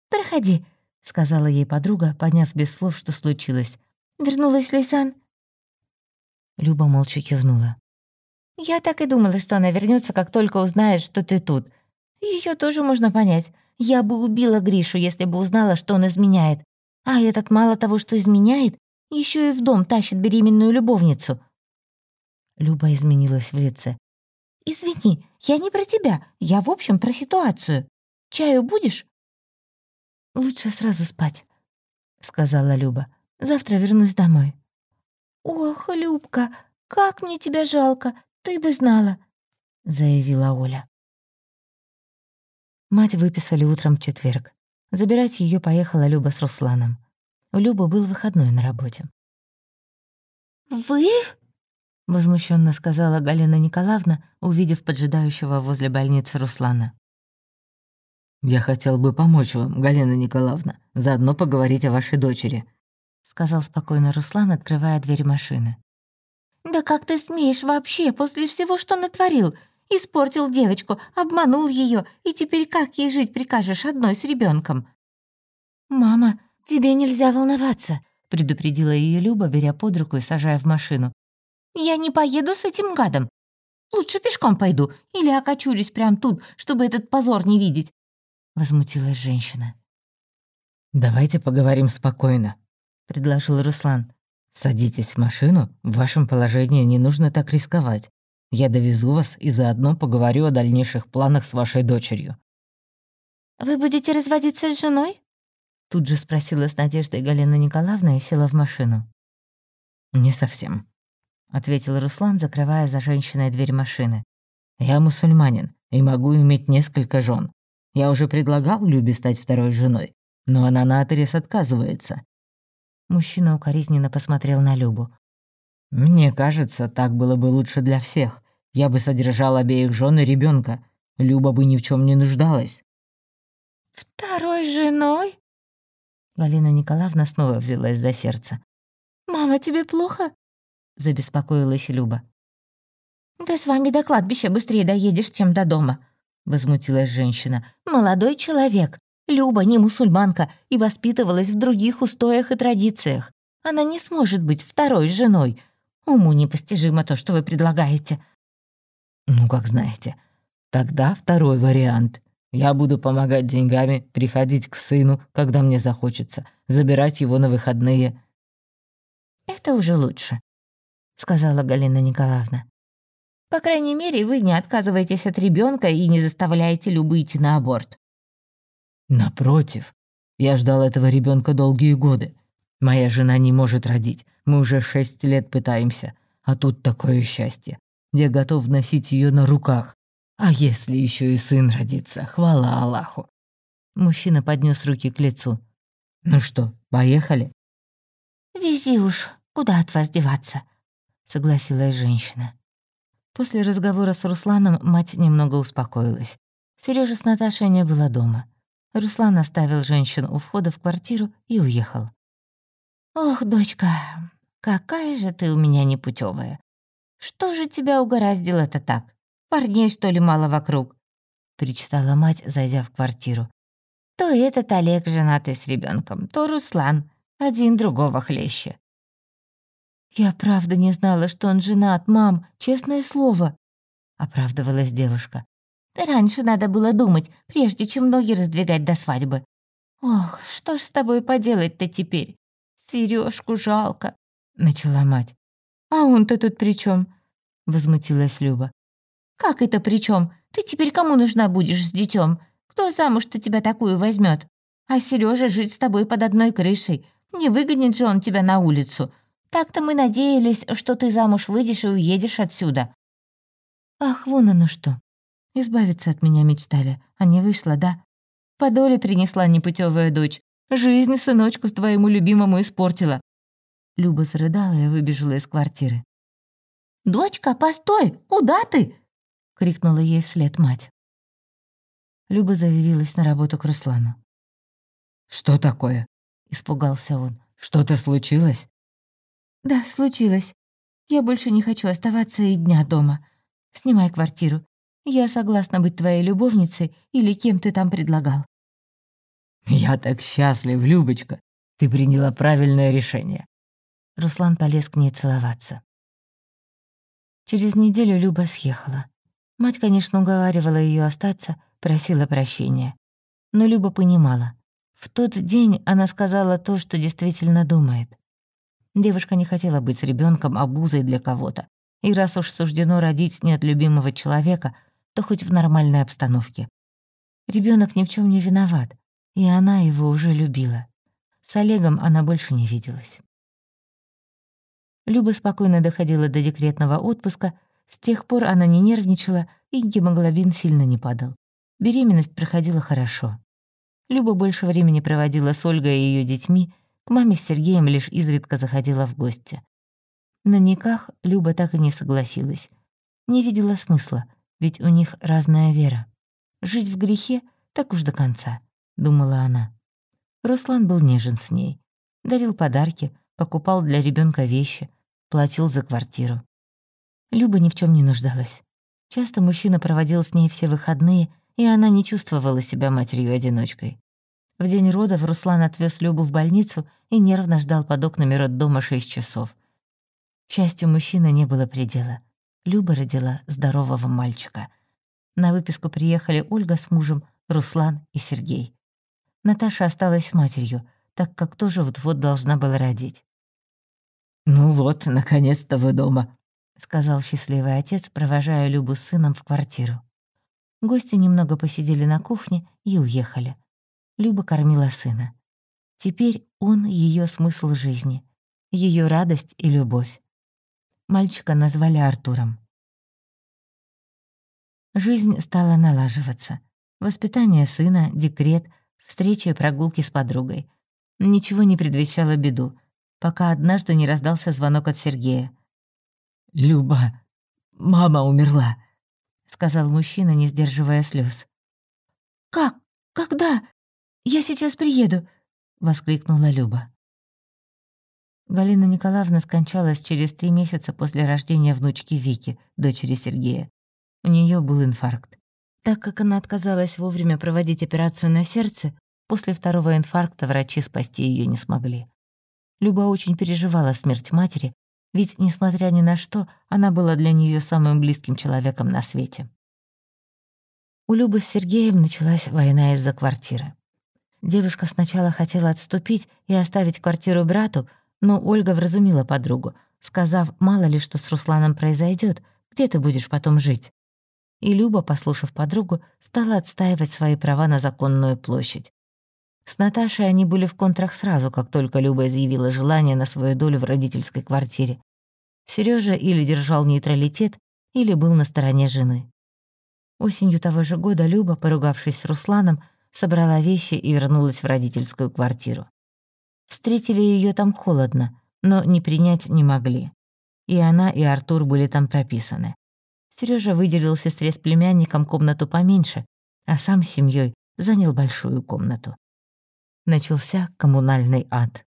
«Проходи», — сказала ей подруга, поняв без слов, что случилось. «Вернулась Лисан?» Люба молча кивнула. Я так и думала, что она вернется, как только узнает, что ты тут. Ее тоже можно понять. Я бы убила Гришу, если бы узнала, что он изменяет. А этот мало того, что изменяет, еще и в дом тащит беременную любовницу. Люба изменилась в лице. «Извини, я не про тебя. Я, в общем, про ситуацию. Чаю будешь?» «Лучше сразу спать», — сказала Люба. «Завтра вернусь домой». «Ох, Любка, как мне тебя жалко. «Ты бы знала», — заявила Оля. Мать выписали утром в четверг. Забирать ее поехала Люба с Русланом. У Любы был выходной на работе. «Вы?» — возмущенно сказала Галина Николаевна, увидев поджидающего возле больницы Руслана. «Я хотел бы помочь вам, Галина Николаевна, заодно поговорить о вашей дочери», — сказал спокойно Руслан, открывая дверь машины. «Да как ты смеешь вообще после всего, что натворил? Испортил девочку, обманул ее, и теперь как ей жить прикажешь одной с ребенком? «Мама, тебе нельзя волноваться», — предупредила ее Люба, беря под руку и сажая в машину. «Я не поеду с этим гадом. Лучше пешком пойду или окочурюсь прямо тут, чтобы этот позор не видеть», — возмутилась женщина. «Давайте поговорим спокойно», — предложил Руслан. «Садитесь в машину, в вашем положении не нужно так рисковать. Я довезу вас и заодно поговорю о дальнейших планах с вашей дочерью». «Вы будете разводиться с женой?» Тут же спросила с надеждой Галина Николаевна и села в машину. «Не совсем», — ответил Руслан, закрывая за женщиной дверь машины. «Я мусульманин и могу иметь несколько жен. Я уже предлагал Любе стать второй женой, но она наотрез отказывается. Мужчина укоризненно посмотрел на Любу. «Мне кажется, так было бы лучше для всех. Я бы содержал обеих жен и ребенка. Люба бы ни в чем не нуждалась». «Второй женой?» Галина Николаевна снова взялась за сердце. «Мама, тебе плохо?» Забеспокоилась Люба. «Да с вами до кладбища быстрее доедешь, чем до дома», возмутилась женщина. «Молодой человек. Люба не мусульманка и воспитывалась в других устоях и традициях. Она не сможет быть второй женой. Уму непостижимо то, что вы предлагаете». «Ну, как знаете. Тогда второй вариант. Я буду помогать деньгами, приходить к сыну, когда мне захочется, забирать его на выходные». «Это уже лучше», — сказала Галина Николаевна. «По крайней мере, вы не отказываетесь от ребенка и не заставляете Любу идти на аборт». «Напротив, я ждал этого ребенка долгие годы. Моя жена не может родить. Мы уже шесть лет пытаемся. А тут такое счастье. Я готов носить ее на руках. А если еще и сын родится, хвала Аллаху. Мужчина поднес руки к лицу. Ну что, поехали? Вези уж, куда от вас деваться? Согласилась женщина. После разговора с Русланом мать немного успокоилась. Сережа с Наташей не было дома. Руслан оставил женщин у входа в квартиру и уехал. «Ох, дочка, какая же ты у меня непутевая. Что же тебя угораздило-то так? Парней, что ли, мало вокруг?» — причитала мать, зайдя в квартиру. «То этот Олег, женатый с ребенком, то Руслан, один другого хлеще». «Я правда не знала, что он женат, мам, честное слово», — оправдывалась девушка. Раньше надо было думать, прежде чем ноги раздвигать до свадьбы. Ох, что ж с тобой поделать-то теперь? Сережку жалко, начала мать. А он-то тут при чем? возмутилась Люба. Как это при чем? Ты теперь кому нужна будешь с детем? Кто замуж-то тебя такую возьмет? А Сережа жить с тобой под одной крышей. Не выгонит же он тебя на улицу. Так-то мы надеялись, что ты замуж выйдешь и уедешь отсюда. Ах, вон оно что. Избавиться от меня мечтали, а не вышло, да? По доле принесла непутевая дочь. Жизнь сыночку твоему любимому испортила. Люба зарыдала и выбежала из квартиры. «Дочка, постой! Куда ты?» — крикнула ей вслед мать. Люба заявилась на работу к Руслану. «Что такое?» — испугался он. «Что-то случилось?» «Да, случилось. Я больше не хочу оставаться и дня дома. Снимай квартиру. Я согласна быть твоей любовницей или кем ты там предлагал». «Я так счастлив, Любочка. Ты приняла правильное решение». Руслан полез к ней целоваться. Через неделю Люба съехала. Мать, конечно, уговаривала ее остаться, просила прощения. Но Люба понимала. В тот день она сказала то, что действительно думает. Девушка не хотела быть с ребенком обузой для кого-то. И раз уж суждено родить не от любимого человека, то хоть в нормальной обстановке. Ребенок ни в чем не виноват, и она его уже любила. С Олегом она больше не виделась. Люба спокойно доходила до декретного отпуска, с тех пор она не нервничала, и гемоглобин сильно не падал. Беременность проходила хорошо. Люба больше времени проводила с Ольгой и ее детьми, к маме с Сергеем лишь изредка заходила в гости. На никах Люба так и не согласилась. Не видела смысла ведь у них разная вера. Жить в грехе так уж до конца, думала она. Руслан был нежен с ней, дарил подарки, покупал для ребенка вещи, платил за квартиру. Люба ни в чем не нуждалась. Часто мужчина проводил с ней все выходные, и она не чувствовала себя матерью-одиночкой. В день родов Руслан отвез Любу в больницу и нервно ждал под окнами роддома шесть часов. К счастью, мужчины не было предела. Люба родила здорового мальчика. На выписку приехали Ольга с мужем, Руслан и Сергей. Наташа осталась с матерью, так как тоже вот-вот должна была родить. «Ну вот, наконец-то вы дома», — сказал счастливый отец, провожая Любу с сыном в квартиру. Гости немного посидели на кухне и уехали. Люба кормила сына. Теперь он — ее смысл жизни, ее радость и любовь. Мальчика назвали Артуром. Жизнь стала налаживаться. Воспитание сына, декрет, встречи и прогулки с подругой. Ничего не предвещало беду, пока однажды не раздался звонок от Сергея. «Люба, мама умерла», — сказал мужчина, не сдерживая слез. «Как? Когда? Я сейчас приеду», — воскликнула Люба. Галина Николаевна скончалась через три месяца после рождения внучки Вики, дочери Сергея. У нее был инфаркт. Так как она отказалась вовремя проводить операцию на сердце, после второго инфаркта врачи спасти ее не смогли. Люба очень переживала смерть матери, ведь, несмотря ни на что, она была для нее самым близким человеком на свете. У Любы с Сергеем началась война из-за квартиры. Девушка сначала хотела отступить и оставить квартиру брату, но Ольга вразумила подругу, сказав, мало ли что с Русланом произойдет, где ты будешь потом жить. И Люба, послушав подругу, стала отстаивать свои права на законную площадь. С Наташей они были в контрах сразу, как только Люба изъявила желание на свою долю в родительской квартире. Сережа или держал нейтралитет, или был на стороне жены. Осенью того же года Люба, поругавшись с Русланом, собрала вещи и вернулась в родительскую квартиру. Встретили ее там холодно, но не принять не могли. И она, и Артур были там прописаны. Сережа выделил сестре с племянником комнату поменьше, а сам с семьей занял большую комнату. Начался коммунальный ад.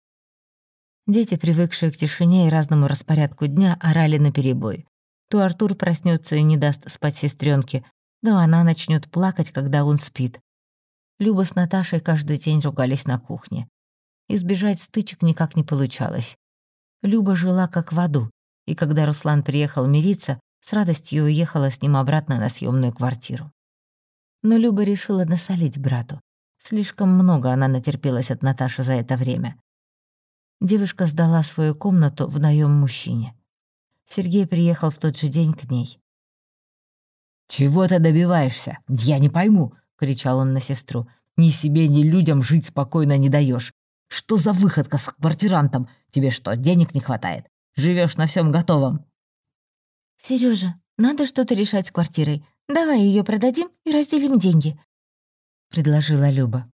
Дети, привыкшие к тишине и разному распорядку дня, орали наперебой. То Артур проснется и не даст спать сестренке, то она начнет плакать, когда он спит. Люба с Наташей каждый день ругались на кухне. Избежать стычек никак не получалось. Люба жила как в аду, и когда Руслан приехал мириться, с радостью уехала с ним обратно на съемную квартиру. Но Люба решила насолить брату. Слишком много она натерпелась от Наташи за это время. Девушка сдала свою комнату в наем мужчине. Сергей приехал в тот же день к ней. «Чего ты добиваешься? Я не пойму кричал он на сестру. «Ни себе, ни людям жить спокойно не даешь. Что за выходка с квартирантом? Тебе что, денег не хватает? Живешь на всем готовом?» Сережа, надо что-то решать с квартирой. Давай ее продадим и разделим деньги», — предложила Люба.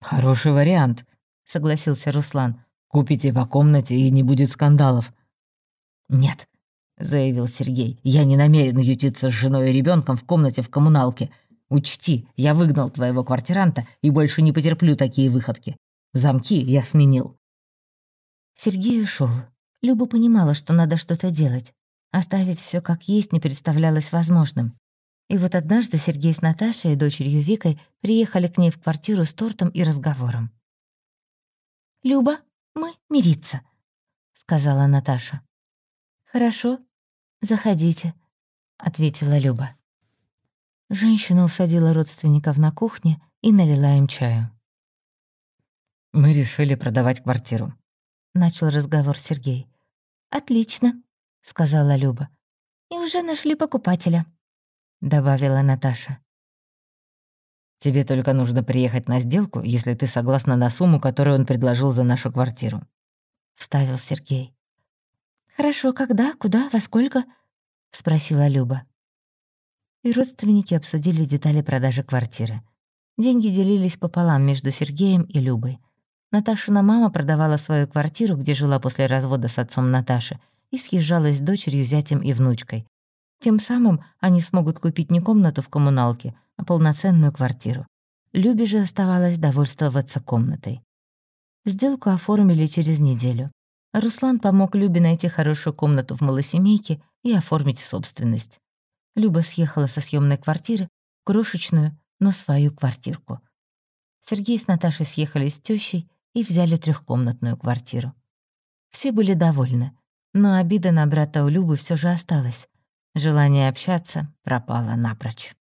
«Хороший вариант», — согласился Руслан. «Купите по комнате, и не будет скандалов». «Нет», — заявил Сергей, — «я не намерен ютиться с женой и ребенком в комнате в коммуналке. Учти, я выгнал твоего квартиранта и больше не потерплю такие выходки. Замки я сменил». Сергей ушел. Люба понимала, что надо что-то делать. Оставить все как есть не представлялось возможным. И вот однажды Сергей с Наташей и дочерью Викой приехали к ней в квартиру с тортом и разговором. «Люба, мы мириться», — сказала Наташа. «Хорошо, заходите», — ответила Люба. Женщина усадила родственников на кухне и налила им чаю. «Мы решили продавать квартиру», — начал разговор Сергей. «Отлично», — сказала Люба. «И уже нашли покупателя», — добавила Наташа. «Тебе только нужно приехать на сделку, если ты согласна на сумму, которую он предложил за нашу квартиру», — вставил Сергей. «Хорошо, когда, куда, во сколько?» — спросила Люба и родственники обсудили детали продажи квартиры. Деньги делились пополам между Сергеем и Любой. Наташина мама продавала свою квартиру, где жила после развода с отцом Наташи, и съезжалась с дочерью, зятем и внучкой. Тем самым они смогут купить не комнату в коммуналке, а полноценную квартиру. Любе же оставалось довольствоваться комнатой. Сделку оформили через неделю. Руслан помог Любе найти хорошую комнату в малосемейке и оформить собственность. Люба съехала со съемной квартиры в крошечную, но свою квартирку. Сергей с Наташей съехали с тещей и взяли трехкомнатную квартиру. Все были довольны, но обида на брата у Любы все же осталась. Желание общаться пропало напрочь.